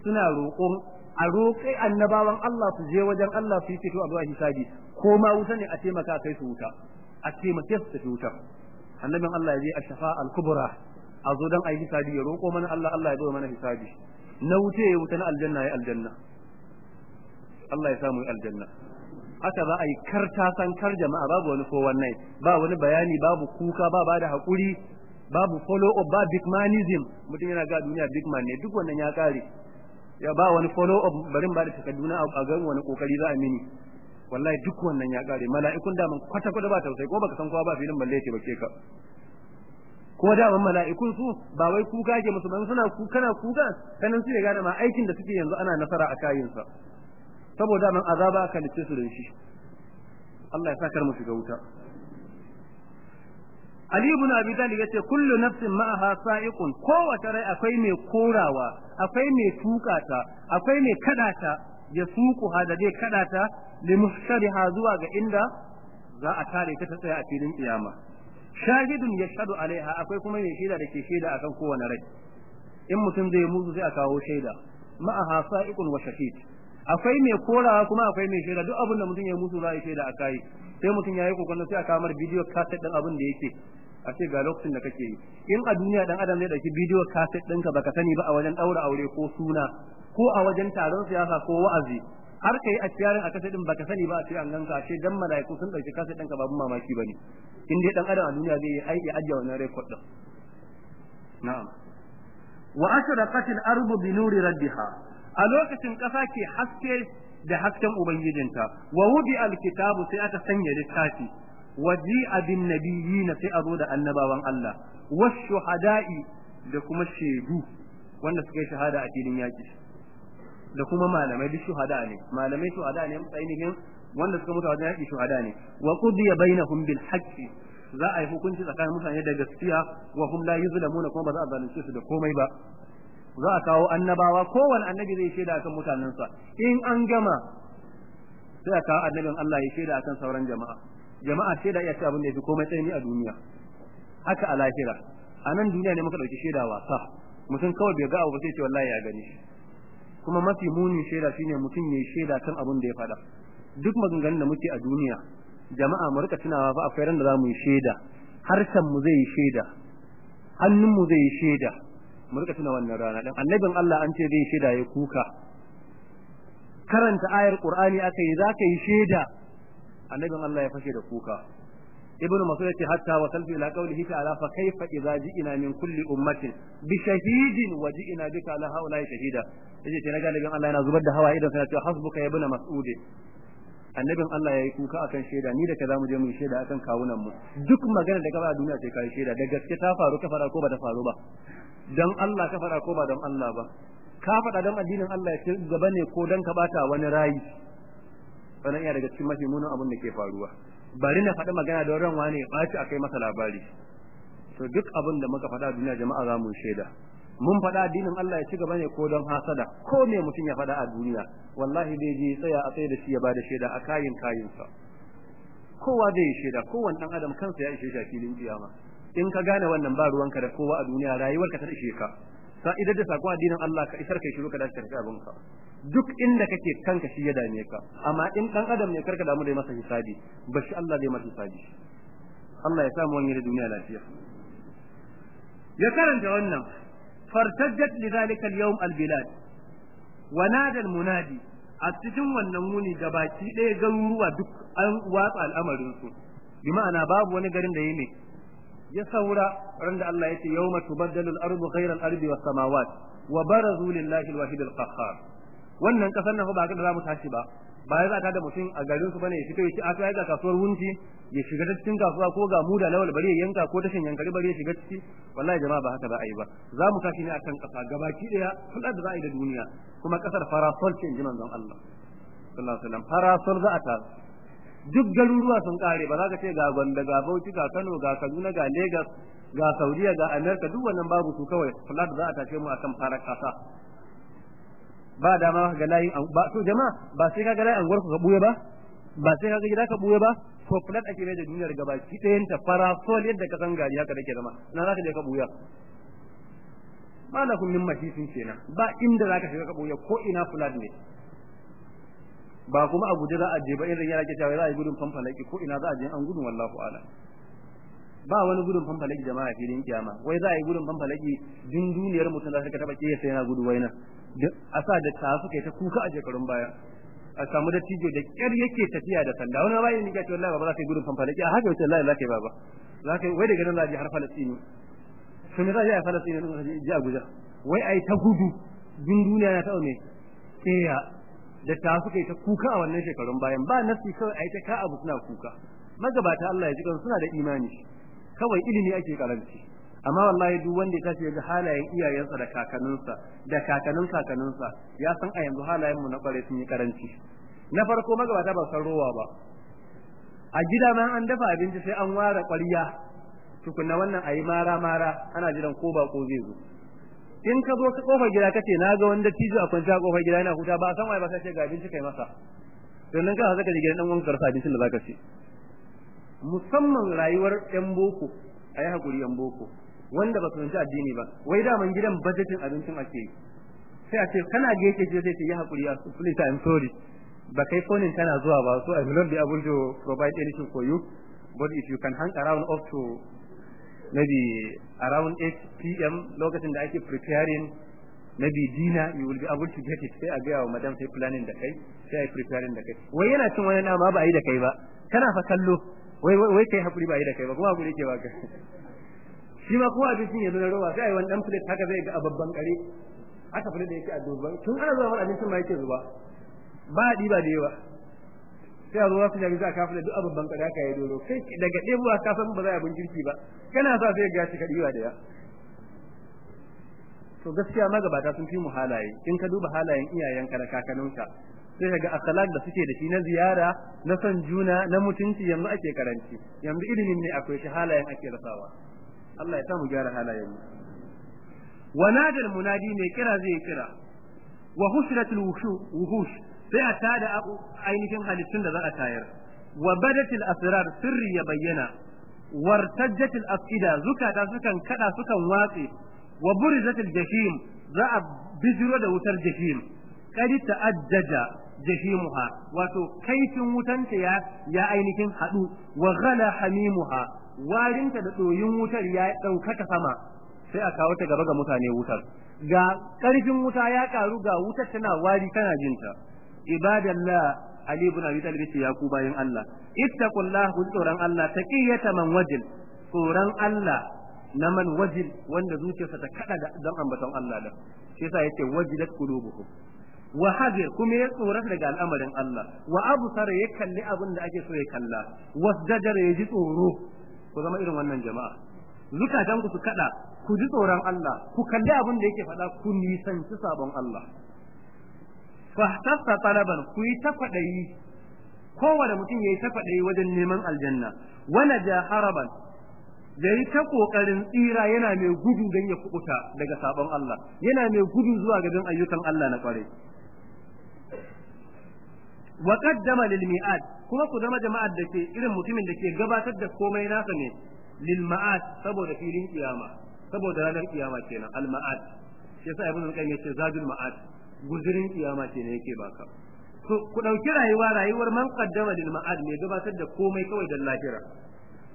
suna roƙon a roƙai annabawan Allah su je wajen Allah su yi fito a zuwa hisabi. Ko ma wuta ne a taimaka kai su wuta a taimake su tafi wuta annabin Allah ya je a shafa al-kubra a zo dan ayi hisabi ya roƙo mana Allah Allah ya zo mana hisabi. Na wuce ya wuta na aljanna ya aljanna. Allah ya samu aljanna. Haka za a yi karta san kar jama'a babu wani ko wannan ba wani bayani babu kuka ba ba da haƙuri babu follow up ba big manism mutum yana ga duniya big man ne duk wannan ya kare ya ba wani follow up barin ba da takadduna a ga wani ƙoƙari za a mini. Wallahi duk wannan ya kare. Mala'ikun da man kwata kwata ba tausayi ko baka san kowa ba filin balle ce bake ka. Ko da man mala'ikun su ba wai kuka ke musu ban suna kuka kana kuka sanan su ya gane ma aikin da suke yanzu ana nasara a kayin sa. Saboda man azaba aka lice su da shi. Allah ya sakar mu shiga wuta. Ali ibn Abi Talib ya ce kullu nafsin ma'aha sa'iqun. Kowace rai akwai mai korawa akwai mai tukata akwai mai kadata ya suku da zai kadata li muhtariha zuwa ga inda za a tare ta tsaya a filin kiyama. Shahidun yashhadu alaiha akwai kuma mai shaida da ke shaida akan kowane rai. In mutum zai mutu sai a kawo shaida. Ma'aha sa'iqun wa shahid. Akwai mai korawa kuma akwai mai shaida. Duk abin da mutum ya mutu za a shaida kai. Sai mutum ya yi ƙoƙarin sai a kamar bidiyo kaset din abin da yake. A ce ga lokacin da kake yi. In a duniya dan adam zai ɗauki bidiyo kaset ɗinka baka sani ba a wajen daura aure ko suna ko a wajen taron siyasa ko wa'azi har kai a ciyarin a kaset din baka sani ba a ce an ganka ce dan malaiku sun ɗauki kaset ɗinka babu mamaki ba ne in dai dan adam a duniya zai yi aiki ajiye wannan record din na'am. Wa ashraqat al-ardu bi nuri rabbiha. A lokacin kasa ke haske da hasken ubangijinta. Wa wudi alkitabu sai aka sanya littafi. Waji abin nabiyina sai a zo da annabawan Allah. Washuhada'i da kuma shaidu wanda suka yi shahada a filin yaki da kuma malamai duk shuhada ne. Malamai shuhada ne ainihin wanda suka mutu wajen yaki shuhada ne. Wa qudiya bainahum bil haqqi. Za a yi hukunci tsakanin mutane da gaskiya wa hum la yuzlamuna kuma ba za a zalunce su da komai ba. Za a kawo annabawa kowane annabi zai shaida akan mutanensa. In an gama sai a kawo annabin Allah ya shaida akan sauran jama'a. Jama'a shaida iya ce abin da yafi komai tsayi a duniya. Haka a lahira. A nan duniya ne muka ɗauki shaida wasa mutum kawai bai ga abu ba sai ce wallahi ya gani. Kuma mafi munin shaida shine mutum ya shaida kan abin da ya faɗa. Duk maganganun da muke a duniya jama'a mu riƙa tunawa fa akwai ran da za mu yi shaida. Harshen mu zai yi shaida. Hannun mu zai yi shaida. Mu riƙa tuna wannan rana dan annabin Allah an ce zai shaida ya kuka. Karanta ayar qur'ani aka yi zaka yi shaida. Annabin Allah ya fashe da kuka. Ibnu mas'ud ya ce hatta wa kalfi ila qawlihi ta'ala fa kayfa idza ji'na min kulli ummatin bi shahidin wa ji'na bika ala haula shahida. Yace ce na galibin Allah yana zubar da hawa idan sai ce hasbuka ya ibnu mas'ud. Annabin Allah yayi kuka akan shaida ni da ka za mu je mu shaida akan kawunan mu. Duk magana da ka duniya sai kai shaida. Da gaske ta faru ka fara ko ba ta faru ba. Dan Allah ka fara ko ba dan Allah ba. Ka faɗa dan addinin Allah ya gaba ne ko dan ka bata wani rayi? Wannan iya daga cikin mafi munin abin da ke faruwa. Bari na faɗi magana don ran wani ya ɓaci akai masa labari. To duk abin da muka faɗa duniya jama'a za mu shaida. Mun faɗa addinin Allah ya ci gaba ne ko don hasada. Ko me mutum ya faɗa a duniya wallahi dai je tsaya a tsaye da shi ya ba da shaida a kayin kayinsa. Kowa zai yi shaida kowanne dan adam kansa ya ishe shi a filin kiyama. In ka gane wannan ba ruwanka da kowa a duniya rayuwarka ta ishe ka. Sa idan da saƙon addinin Allah ka isar kai shiru ka dace ƙarfi abin ka. Duk inda kake kanka shi ya dame ka. Amma in dan adam ne kar ka damu da masa hisabi. Bashi Allah zai masa hisabi. Allah ya samu wani da duniya lafiya. Ya karanta wannan. Fartajjat lidhalika al-yawm al-bilad. Wa nada al-munadi. A cikin wannan muni gabaki ɗaya garuruwa duk an watsa al'amarin su. Bi ma'ana babu wani garin da yake ya saura ran da Allah ya ce yawma tubaddalu al-ardu ghayra al-ardi was samawat wa barazu lillahi al-wahid al-qahhar wannan ƙasar nan ba ga da za mu tashi ba. Ba ya zata da mutum a garin su ba ne ya fito ya ci aka ga kasuwar wunci ya shiga cikin kasuwa ko ga muda lawal bari ya yanka ko tashin yankari bari ya shiga ciki. Wallahi jama'a ba haka za a yi ba. Za mu tashi ne akan kasa gabaki ɗaya kula da za yi da duniya. Kuma ƙasar farasol ce inji manzon Allah. Sallallahu alaihi wasallam. Farasol za a duk garuruwa sun kare ba za ka ce ga Gombe ga Bauchi ga Kano ga Kaduna ga Lagos ga Saudiya ga America duk wannan babu su kawai. Da za a tashe mu akan farar kasa. Ba dama ga layin ba to jama'a ba sai ka ga layin anguwar ka buye ba? Ba sai ka ga gida ka buye ba? To flat ake mai da duniyar gaba ki ɗayan ta farasol yadda ka san gari haka dake zama. Na za ka je ka buya ma kun min mahisin kenan. Ba inda za ka shiga ka buya ko ina flat ne. Ba kuma a guje za a je ba irin yana ke cewa za a yi gudun fanfalaki ko ina za a je an gudun wallahu ala ba wani gudun fanfalaki jama'a filin kiyama. Wai za a yi gudun fanfalaki din duniyar mutum da suka taba ke sai yana gudu waina a sa da ta suka yi ta kuka a shekarun baya. A samu da tijo da kyar yake tafiya da sanda. Wani bayan ni kace wallahi ba za ka yi gudun fanfalaki. A haka wace wallahi za ka yi baba. Za ka yi wai daga nan za a je har falastini. To me za a je a falastini? Din ji a guja wai ai ta gudu. Din duniya na taɓa me keya da ta suka yi ta kuka a wannan shekarun bayan ba nasi kawai ai ta ka abu suna kuka. Magabata Allah ya ji suna da imani. Kawai ilimi ake karanci. Amma wallahi duk wanda ya tashi ga halayen iyayensa da kakanninsa da kakannin kakanninsa ya san a yanzu halayen mu na kware sun yi karanci. Na farko magabata ba san rowa ba. A gida ma an dafa abinci sai an ware ƙwarya. Tukunna wannan ayi mara mara ana jiran ko ba ko zai zo. In ka zo ka ƙofar gida kace na ga wanda tijo a kwanta ƙofar gida yana huta ba san waye ba sai ce ga abinci kai masa. To nan ka zaka je gidan dan wanka rasa abincin da zaka ci. Musamman rayuwar yan boko ayi haƙuri yan boko wanda ba su fahimci addini ba wai da man gidan budgeting abincin ake yi. Sai a ce kana ga yake je sai ce ya haƙuri a please I'm sorry. Ba kai phoning kana zuwa ba so I will not be able to provide anything for you. But if you can hang around up to maybe around 8 p.m. lokacin da ake preparing maybe dinner you will be able to get it. Sai a gaya wa madam sai planning da kai sai ai preparing da kai. Wai yana cin wani nama ba a yi da kai ba. Kana fa kallo. Wai kai haƙuri ba a yi da kai ba. Kuma haƙuri ke ba ka. Shi ma kuma abincin ya zo na roba sai ai wani dan plate haka zai ga a babban kare. Haka plate da yake a dubban tun ana zuwa wani abincin ma yake zuba. Ba a diba da yawa. Sai a zo wasu jami'a za a kafa da duk babban kare haka ya doro kai daga ɗebuwa ka san ba za a bin girki ba. Kana sa sai ga shi ka diba da yawa to gaskiya magabata sun fi mu halaye. In ka duba halayen iyayenka da kakanninka sai ka ga akhlaq da suke da shi na ziyara na son juna na mutunci yanzu ake karanci. Yanzu ilimin ne akwai shi halayen ake rasawa. Allah ya sa mu gyara halayen mu. Wa nadal munadi mai kira zai kira. Wa husratul wuhush. Sai a tada ainihin halittun da za a tayar. Wa badatil asrar sirri ya bayyana. Wartajjatil afida zukata sukan kada sukan watse. Wa burizatil jahim za a bijiro da wutar jahim. Kadi ta'ajjaja jahimuha wato kaifin wutanta ya ya ainihin hadu wa ghala hamimuha warinta da doyin wutar ya ɗaukaka sama. Sai a kawo ta gaba ga mutane wutar. Ga ƙarfin wuta ya karu ga wutar tana wari kana jinta ibadallah ali ibn abi talib ya ku bayin Allah ittaqullah ku tsoron Allah taqiyata man wajil tsoron Allah na man wajil wanda zuciyarsa ta kada don ambaton Allah da shi yasa ya ce wajilat qulubuhum wa hadir kuma ya tsorata daga al'amarin Allah. Wa absara ya kalli abin da ake so ya kalla. Wasdajara ya ji tsoro. Ku zama irin wannan jama'a. Zukatan ku su kada ku ji tsoron Allah. Ku kalli abin da yake faɗa ku nisanci sabon Allah. Fahtassa talaban ku yi ta kowane mutum ya yi ta wajen neman aljanna. Wala ja haraban da yi ta ƙoƙarin tsira yana mai gudu don ya kubuta daga sabon Allah. Yana mai gudu zuwa ga ayyukan Allah na kware wa qaddama lil mi'ad kuma ku zama jama'ar da ke irin mutumin da ke gabatar da komai nasa ne lil ma'ad saboda filin kiyama saboda ranar kiyama kenan al ma'ad. Yasa ibnu qayyim ya ce zadul ma'ad. Guzurin kiyama kenan yake baka. To ku ɗauki rayuwa rayuwar man qaddama lil ma'ad mai gabatar da komai kawai dan lahira.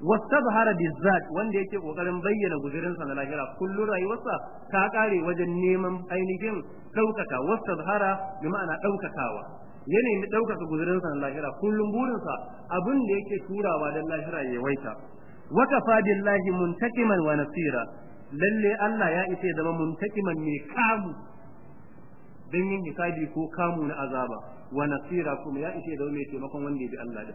Wastabhara bizzat wanda yake ƙoƙarin bayyana guzurin sa na lahira kullu rayuwarsa ta kare wajen neman ainihin ɗaukaka wastabhara bi ma'ana daukakawa ya nemi ɗaukaka guzurin sa na lahira kullum burinsa abin da yake turawa dan lahira ya waita wa kafa billahi muntakiman wa nasira. Lalle Allah ya ya zama muntakiman mai kamu. Dan yin hisabi ko kamu na azaba. Wa nasira kuma ya ya zama mai taimakon wanda ya bi Allah da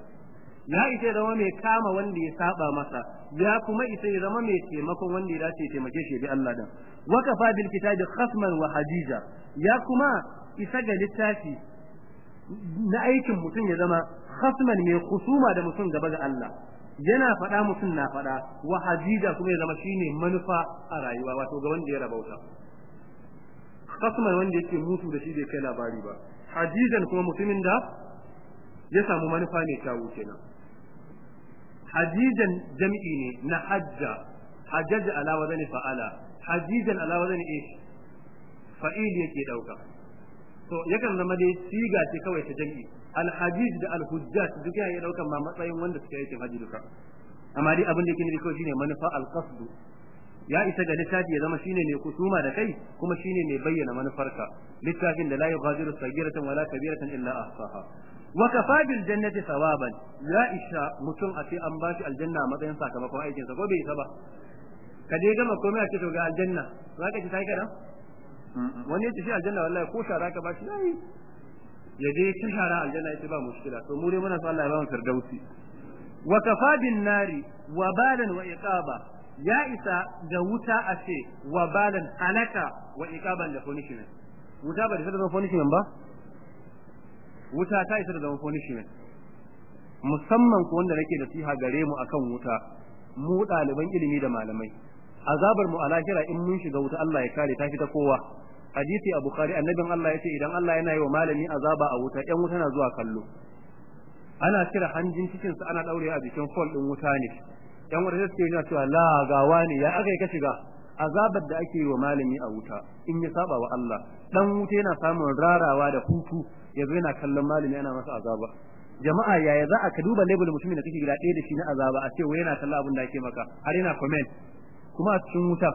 ya ya zama mai kama wanda ya saba masa. Ya kuma isa ya zama mai taimakon wanda ya dace taimake shi bi Allah din. Wa kafa bil kitabi khasman wa hadija. Ya kuma isa ga littafi na aikin mutum ya zama khasman mai khusuma da mutum gaba ga Allah. Yana faɗa mutum na faɗa. Wa hadija kuma ya zama shine manufa a rayuwa wato ga wanda ya rabauta. Khasman wanda yake mutu da shi bai kai labari ba. Hadijan kuma mutumin da ya samu manufa mai kyawu kenan. Hajijan jam'i ne na hajja. Hajjaja ala wazani fa'ala. Hajijan ala wazani ish fa'il yake ɗauka to yakan zama dai siga ce kawai ta jam'i. Alhajij da alhujjat duk yana ɗaukan ma matsayin wanda suka yi haji duka. Amma dai abin da yake nufi kawai shine manufa alqasd ya isa ga littafi ya zama shine mai kusuma da kai kuma shine mai bayyana manufarka. Littafin da la yughadiru sagiratan wala kabiratan illa ahsaha. Wa kafa bil jannati thawaban. Ya isha mutum a ce an ba shi aljanna a matsayin sakamakon aikin sa ko bai isa ba? Ka je gama komai a ce to ga aljanna. Za ka ci sai kada wani ya ce shi aljanna wallahi ko shara ka ba shi yayi ya je ci shara aljanna ya ce ba mushkila. To mu dai muna so Allah ya ba mu firdausi. Wa kafa bin nari wa balan wa iqaba. Ya isa da wuta a ce wa balan halaka wa iqaban da punishment. Wuta ba da zama punishment ba? Wuta ta isa da zama punishment. Musamman ko wanda nake da siha gare mu akan wuta mu ɗaliban ilimi da malamai azabar mu a lahira in mun shiga wuta Allah ya kare ta fi ta kowa. Hadisi a bukhari annabin Allah ya ce idan Allah yana yi wa malami azaba a wuta yan wuta na zuwa kallo. Ana cire hanjin cikin sa ana daure a jikin fol din wuta ne. Yan wuta suke yana cewa la gawa ne ya aka yi ka shiga? Azabar da ake yi wa malami a wuta in ya saba wa Allah. Dan wuta yana samun rarawa da hutu yanzu yana kallon malami yana masa azaba. Jama'a yaya za a ka duba label mutumin da kake gida ɗaya da shi na azaba a ce wai yana kallon abin da ake maka har yana comment? Kuma a cikin wuta.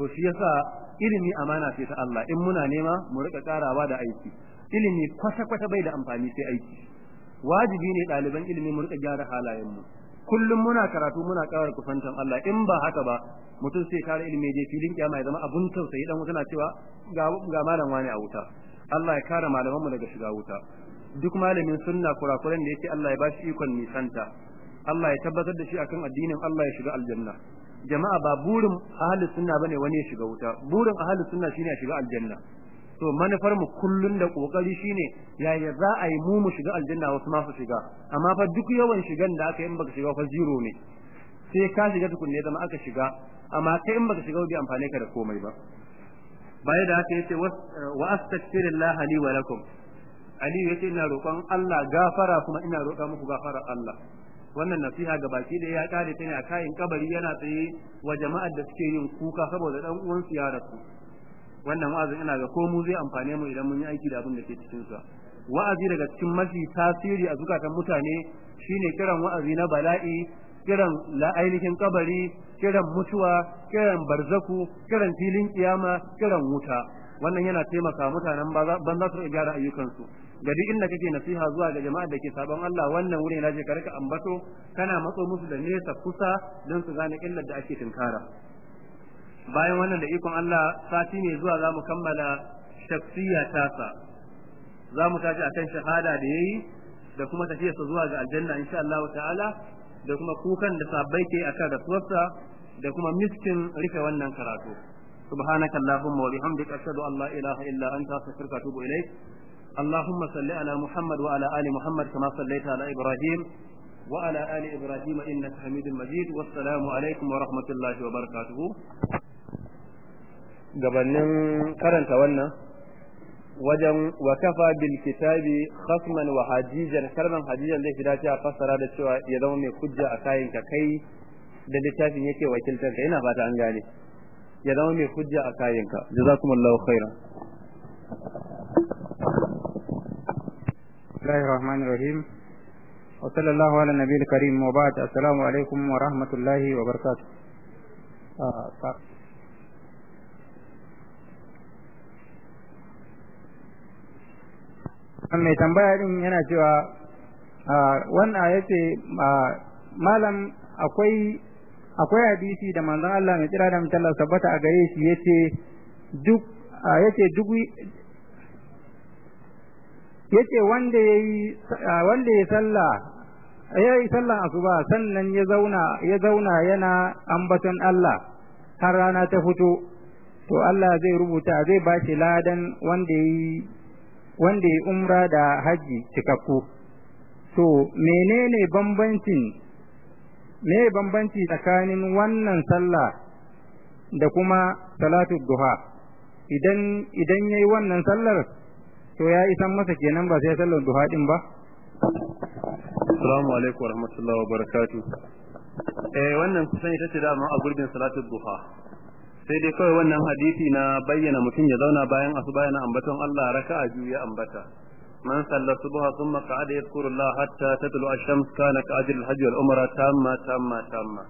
To shi yasa ilimi amana ce ta Allah. In muna nema mu riƙa karawa da aiki. Ilimi kwata kwata bai da amfani sai aiki. Wajibi ne ɗaliban ilimi mu riƙa gyara halayen mu. Kullum muna karatu muna ƙara kusantan Allah. In ba haka ba mutum sai kare ilimi je filin kiyama ya zama abun tausayi. Dan na cewa ga malam wani a wuta. Allah ya kare malaman mu daga shiga wuta. Duk malamin sunna kurakuran da yake Allah ya bashi ikon nisanta. Allah ya tabbatar da shi akan addinin Allah ya shiga aljanna. Jama'a ba burin ahlus sunna ba ne wani ya shiga wuta. Burin ahlus sunna shine ya shiga aljanna. To manufar mu kullun da ƙoƙari shine yaya za a yi mu mu shiga aljanna wasu ma su shiga. Amma fa duk yawan shigan da aka yi in baka shiga fa zero ne. Sai ka shiga tukunne zama aka shiga. Amma kai in baka shiga bai amfane ka da komai ba. Baya da haka ya ce wa astaghfirullah li wa lakum. Ali ya ce ina roƙon Allah gafara kuma ina roƙa muku gafara Allah. Wannan nasiha ga baki da ya kare ta ne a kayan kabari yana tsaye wa jama'ar da suke yin kuka saboda dan uwan su ya rasu. Wannan wa'azin ina ga ko mu zai amfane mu idan mun yi aiki da abin da ke cikin sa. Wa'azi daga cikin mafi tasiri a zukatan mutane shine kiran wa'azi na bala'i kiran la ainihin kabari kiran mutuwa kiran barzaku kiran filin kiyama kiran wuta. Wannan yana taimaka mutanen ban za su gyara ayyukansu ga duk inda kake nasiha zuwa ga jama'a da ke sabon Allah wannan wuri na je ka riƙa ambato kana matso musu da nesa kusa don su gane illar da ake tunkara bayan wannan da ikon Allah sati ne zuwa za mu kammala shaksiya tasa za mu tashi akan shahada da yayi da kuma tafiyarsa zuwa ga aljanna insha Allah ta'ala da kuma kukan da sabbai ke akan rasuwarsa da kuma miskin rufe wannan karatu سبحانك اللهم وبحمدك أشهد أن لا إله إلا أنت أستغفرك وأتوب إليك اللهم صل على محمد وعلى آل محمد كما صليت على إبراهيم وعلى آل إبراهيم إنك حميد مجيد والسلام عليكم ورحمة الله وبركاته gabanin karanta wannan wajen wa kafa bil kitabi khasman wa hajijan kalman hajijan zai fi dace a fassara da cewa ya zama mai hujja a kayan ka kai da littafin yake wakiltar ka. Ina fata an gane. Ya zama mai hujja a kayan ka. Jazakumullahu khairan. Bismillahir rahmanir rahim wa sallallahu ala nabiyil karim. Wa ba'd. Assalamu alaikum wa rahmatullahi wa barakatuh. Mai tambaya din yana cewa wannan ya ce malam akwai akwai hadisi da manzon Allah mai kira da mutalla sabbata a gare shi ya ce duk ya ce duk ya ce wanda yayi wanda ya salla yayi sallan asuba sannan ya zauna ya zauna yana ambaton Allah har rana ta fito. To Allah zai rubuta zai bashi ladan wanda yayi wanda ya umra da haji cikakku. To menene bambancin me bambanci tsakanin wannan sallah da kuma salatu duha? Idan idan yayi wannan sallar to ya isan masa kenan ba sai sallar duha din ba? Assalamu alaikum wa rahmatullahi wa barakatuh eh wannan kusan ita ce dama a gurbin salatu duha. Sai dai kawai wannan hadisi na bayyana mutum ya zauna bayan asuba yana ambaton Allah raka'a biyu ya ambata. Man salla subha thumma qa'ada yadhkuru Allah hatta tatlu ash-shams kana ka'ajil al-hajj wal umra tamma tamma tamma.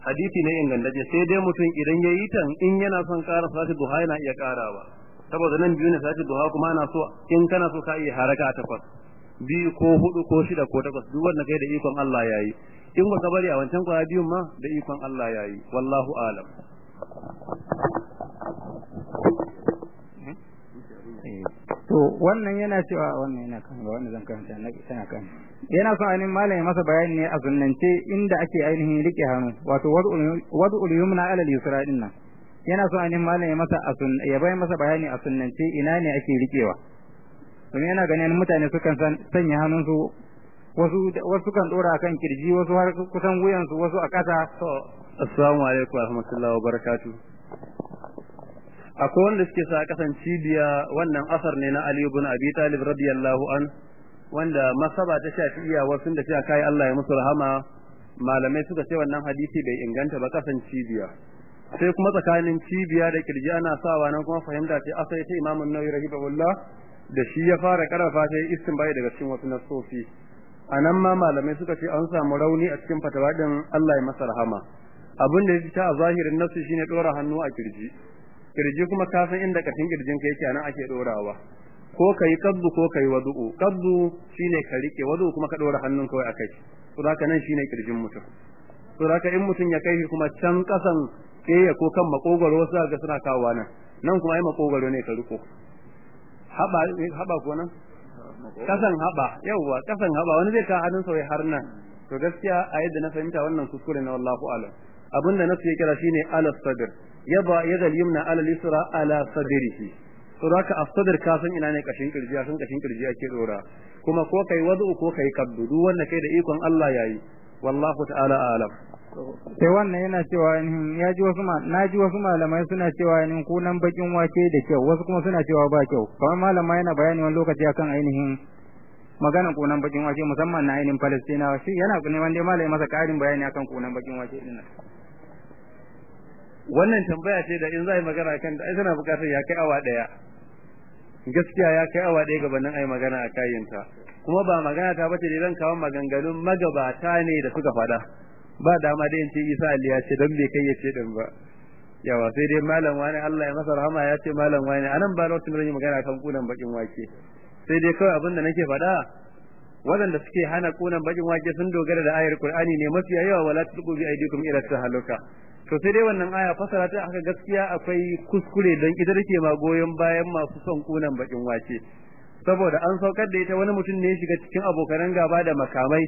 Hadisi ne ingantace sai dai mutum idan yayi tan in yana son ƙara salatu duha yana iya ƙarawa. Saboda nan biyu ne salatu duha kuma ana so in kana so ka iya haraka takwas. Biyu ko huɗu ko shida ko takwas duk wanda kai da ikon Allah yayi in ba ka bari a wancan ƙwaya biyun ma da ikon Allah yayi wallahu a'lam. To wannan yana cewa wannan yana kan ga wannan zan karanta na tana kan. Yana son ainihin malami masa bayani ne a sunnance inda ake ainihin riƙe hannu wato wad'ul yumna ala al-yusra ɗin nan. Yana son ainihin malami masa a sun ya bayar masa bayani a sunnance ina ne ake rikewa domin yana ganin mutane sukan sanya hannunsu wasu wasu kan dora kan ƙirji wasu har kusan wuyansu wasu a kasa to assalamu alaikum wa rahmatullahi wa barakatuh akwai wanda suke sa kasan cibiya wannan asar ne na Ali ibn Abi Talib radiyallahu an wanda masaba ta shafi'iyya wasu da cewa kai Allah ya musu rahama malamai suka ce wannan hadisi bai inganta ba kasan cibiya. Sai kuma tsakanin cibiya da ƙirji ana sawa nan kuma fahimta ce asai ta Imam An-Nawawi rahimahullah da shi ya fara ƙarfafa ta istinbai daga cikin wasu nasofi a nan ma malamai suka ce an samu rauni a cikin fatawa din Allah ya masa rahama. Abin da ya fita a zahirin nasu shine dora hannu a ƙirji. Kirji kuma ka san inda kashin ƙirjin ka yake nan ake dorawa. Ko kai kabdu ko kai wadu'u. Kabdu shine ka riƙe wadu'u kuma ka dora hannun kawai akai to haka nan shine ƙirjin mutum. To haka in mutum ya kai kuma can kasan keye ko kan makogoro wasu ga suna kawowa nan. Nan kuma ai makogoro ne ka riko haba haba ko nan? Kasan haba yauwa kasan haba wani zai ka hannun sa har nan. To gaskiya a yadda na fahimta wannan kuskure na wallahu alam. Abin da nasu ya kira shine ala sadr. Yaba yada yumna ala lisra ala sadrihi. To haka as-sadr ka san ina ne kashin ƙirji san kashin ƙirji ake dora. Kuma ko kai wadu ko kai kabdu duk wanda kai da ikon Allah yayi. Wallahu ta'ala alam. Sai wannan yana cewa ya ji wasu na ji wasu malamai suna cewa ni kunan bakin wake da kyau wasu kuma suna cewa ba kyau. Kamar malama yana bayani wani lokaci akan ainihin magana kunan bakin wake musamman na ainihin Falastinawa. Shi yana neman dai malami masa karin bayani akan kunan bakin wake ɗin nan. Wannan tambaya ce da in za yi magana kan da tana buƙatar ya kai awa ɗaya gaskiya ya kai awa ɗaya gabanin ai magana a kayinta. Kuma ba magana ta bace da zan kawo maganganun magabata ne da suka fada ba dama da ce Isa Ali ya ce don bai kai ya ce din ba. Yawa sai dai malam wani Allah ya masa rahama ya ce malam wani a nan ba lokacin da magana kan kunan bakin wake. Sai dai kawai abin da nake faɗa waɗanda suke hana kunan bakin wake sun dogara da ayar Qur'ani ne mafi yawa wala tulqu bi aydikum ila tahaluka to sai dai wannan aya fasara ta aka gaskiya akwai kuskure don ita take ma goyon bayan masu son kunan bakin wake. Saboda an saukar da ita wani mutum ne ya shiga cikin abokanan gaba da makamai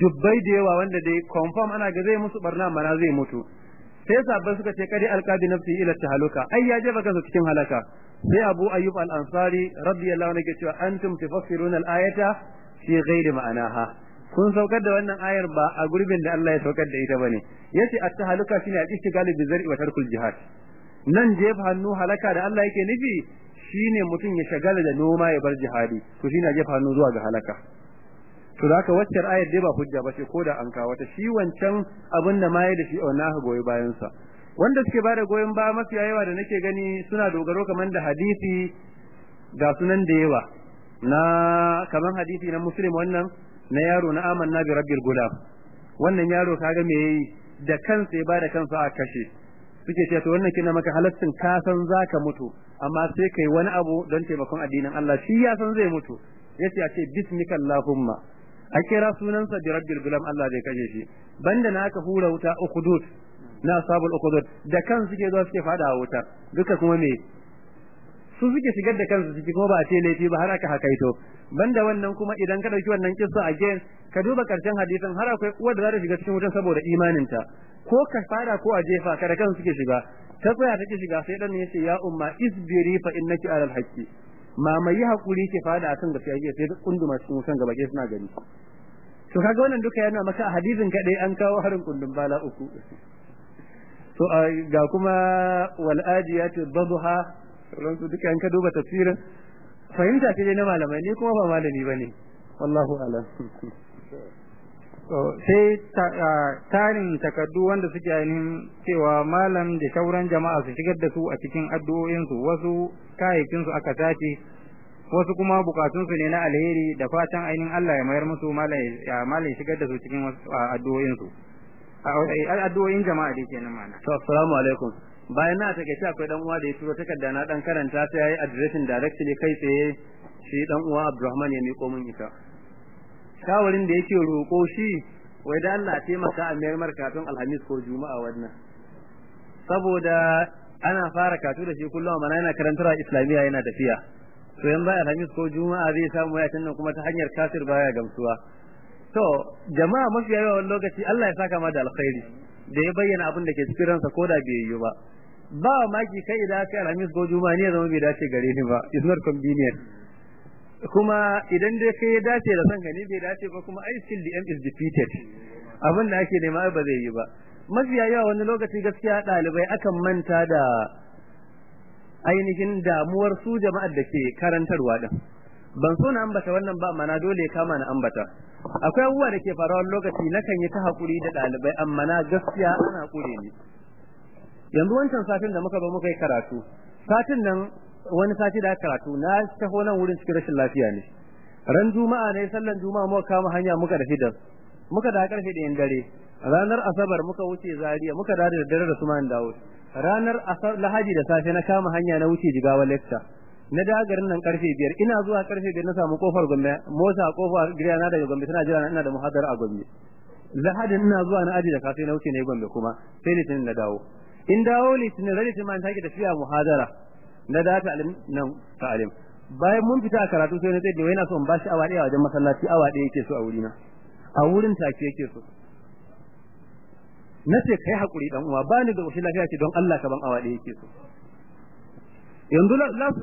dubbai da yawa wanda dai confirm ana ga zai musu barna mana zai mutu. Sai sabbai suka ce kadi alqabi nafsi ila tahaluka ai ya jefa kansa cikin halaka. Sai Abu Ayyub al-Ansari radiyallahu anhu ya ce antum tufassiruna al-ayata fi ghairi ma'anaha. Kun saukar da wannan ayar ba a gurbin da Allah ya saukar da ita ba ne. Yace at-tahaluka shine al-ishtigal bi zar'i wa tarkul jihad. Nan jefa hannu halaka da Allah yake nufi shine mutum ya shagala da noma ya bar jihadi. To shine jefa hannu zuwa ga halaka. To da haka waccar ayar dai ba hujja ba ce ko da an kawo ta. Shi wancan abin da mai da shi a wannan goyi bayan sa wanda suke ba da goyon baya mafi yawa da nake gani suna dogaro kamar da hadisi ga sunan da yawa. Na kamar hadisi na muslim wannan na yaro na amanna bi rabbil gulam. Wannan yaro kaga me yayi? Da kansa ya ba da kansa a kashe. Suke cewa to wannan kina maka halaccin ka san zaka mutu amma sai kai wani abu don taimakon addinin Allah. Shi ya san zai mutu. Yace a ce bismika allahumma. A kira sunansa bi rabbil gulam Allah zai kashe shi. Banda na aka hura wuta ukudud na sabul ukudud da kan suke zuwa suke fada wuta. Duka kuma me? Su suke shigar da kansu ciki kuma ba a ce laifi ba har aka hakaito. Banda wannan kuma idan ka ɗauki wannan kissa again ka duba ƙarshen hadisin har akwai uwar da za ta shiga cikin wutan saboda imaninta. Ko ka fara ko a jefa ka da kansu suke shiga. Ta tsaya take shiga sai dan ya ce ya umma isbiri fa innaki alal haqqi. Ma mai haƙuri ke fada akan gaskiya ke sai kunduma cikin wutan gaba ke suna gani. To kaga wannan duka yana maka a hadisin kadai an kawo harin kundin bala uku. To ga kuma wal adiyatu dadha ran su duka an ka duba tafsirin fahimta ce na malamai ni kuma ba malami ba ne wallahu a'lam. Sai tarin takardu wanda suke ainihin cewa malam da shauran jama'a su shigar da su a cikin addu'o'insu wasu kayayyakinsu aka sace wasu kuma bukatunsu ne na alheri da fatan ainihin Allah ya mayar musu malam ya shigar da su cikin addu'o'insu. Addu'o'in jama'a dai kenan mana. To assalamu alaikum. Bayan na take ce akwai dan uwa da ya turo takarda na dan karanta sai yayi addressing directly kai tsaye shi dan uwa Abdulrahman ya miko min ita. Shawarin da yake roko shi wai da Allah taimaka a mayar markatun Alhamis ko Juma'a wannan. Saboda ana fara katu da shi kullum mana yana karantar Islamiyya yana tafiya. To yan baya Alhamis ko Juma'a zai samu ya tannan kuma ta hanyar kasir baya gamsuwa. To jama'a mafi yawa lokaci Allah ya saka ma da alkhairi. Da ya bayyana abin da ke cikin ransa ko da bai yi ba. Ba maki kai idan kai Alhamis ko Juma'a ne zama bai dace gare ni ba. It's not convenient. Kuma idan dai kai ya dace da son gani bai dace ba kuma I still the end is defeated. Abin da ake nema ba zai yi ba. Mafiya yawa wani lokaci gaskiya ɗalibai akan manta da ainihin damuwar su jama'ar da ke karantarwa din ban so na ambata wannan ba mana dole kama na ambata. Akwai abubuwa da ke faruwa lokaci nakan yi ta haƙuri da ɗalibai amma na gaskiya ana kure ni. Yanzu wancan satin da muka zo muka yi karatu satin nan wani sati da karatu na taho nan wurin cikin rashin lafiya ne. Ran juma'a ne sallan juma'a muka kama hanya muka da muka da ƙarfe ɗayan dare. Ranar asabar muka wuce zaria muka da da dare da suman dawo ranar lahadi da safe na kama hanya na wuce jigawa lecture. Na da garin nan ƙarfe biyar ina zuwa ƙarfe biyar na samu ƙofar gombe. Mota ƙofar gida na daga gombe tana jira ina da muhadara a gombe. Lahadin ina zuwa na aji da kafe na wuce ne gombe kuma sai litinin na dawo. In dawo litinin rage ma take tafiya muhadara. Na da ta alim nan ta alim bayan mun fita a karatu sai na tsaye da wai na so in bashi awa ɗaya wajen masallaci awa ɗaya yake so a wurina. A wurin take yake so. Na ce kai haƙuri dan uwa bani da wasu lafiya ce don Allah ka ban awa ɗaya yake so. Yanzu last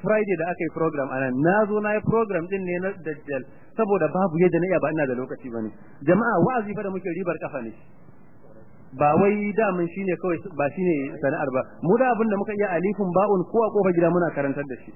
friday da aka yi program a nan na zo na yi program din ne na dajjal saboda babu yadda na iya ba ina da lokaci ba ne jama'a wa'azi fa da muke ribar kafa ne. Ba wai damun shine kawai ba shine sana'ar ba. Mu da abin da muka iya alifun ba'un ko a ƙofar gida muna karantar da shi.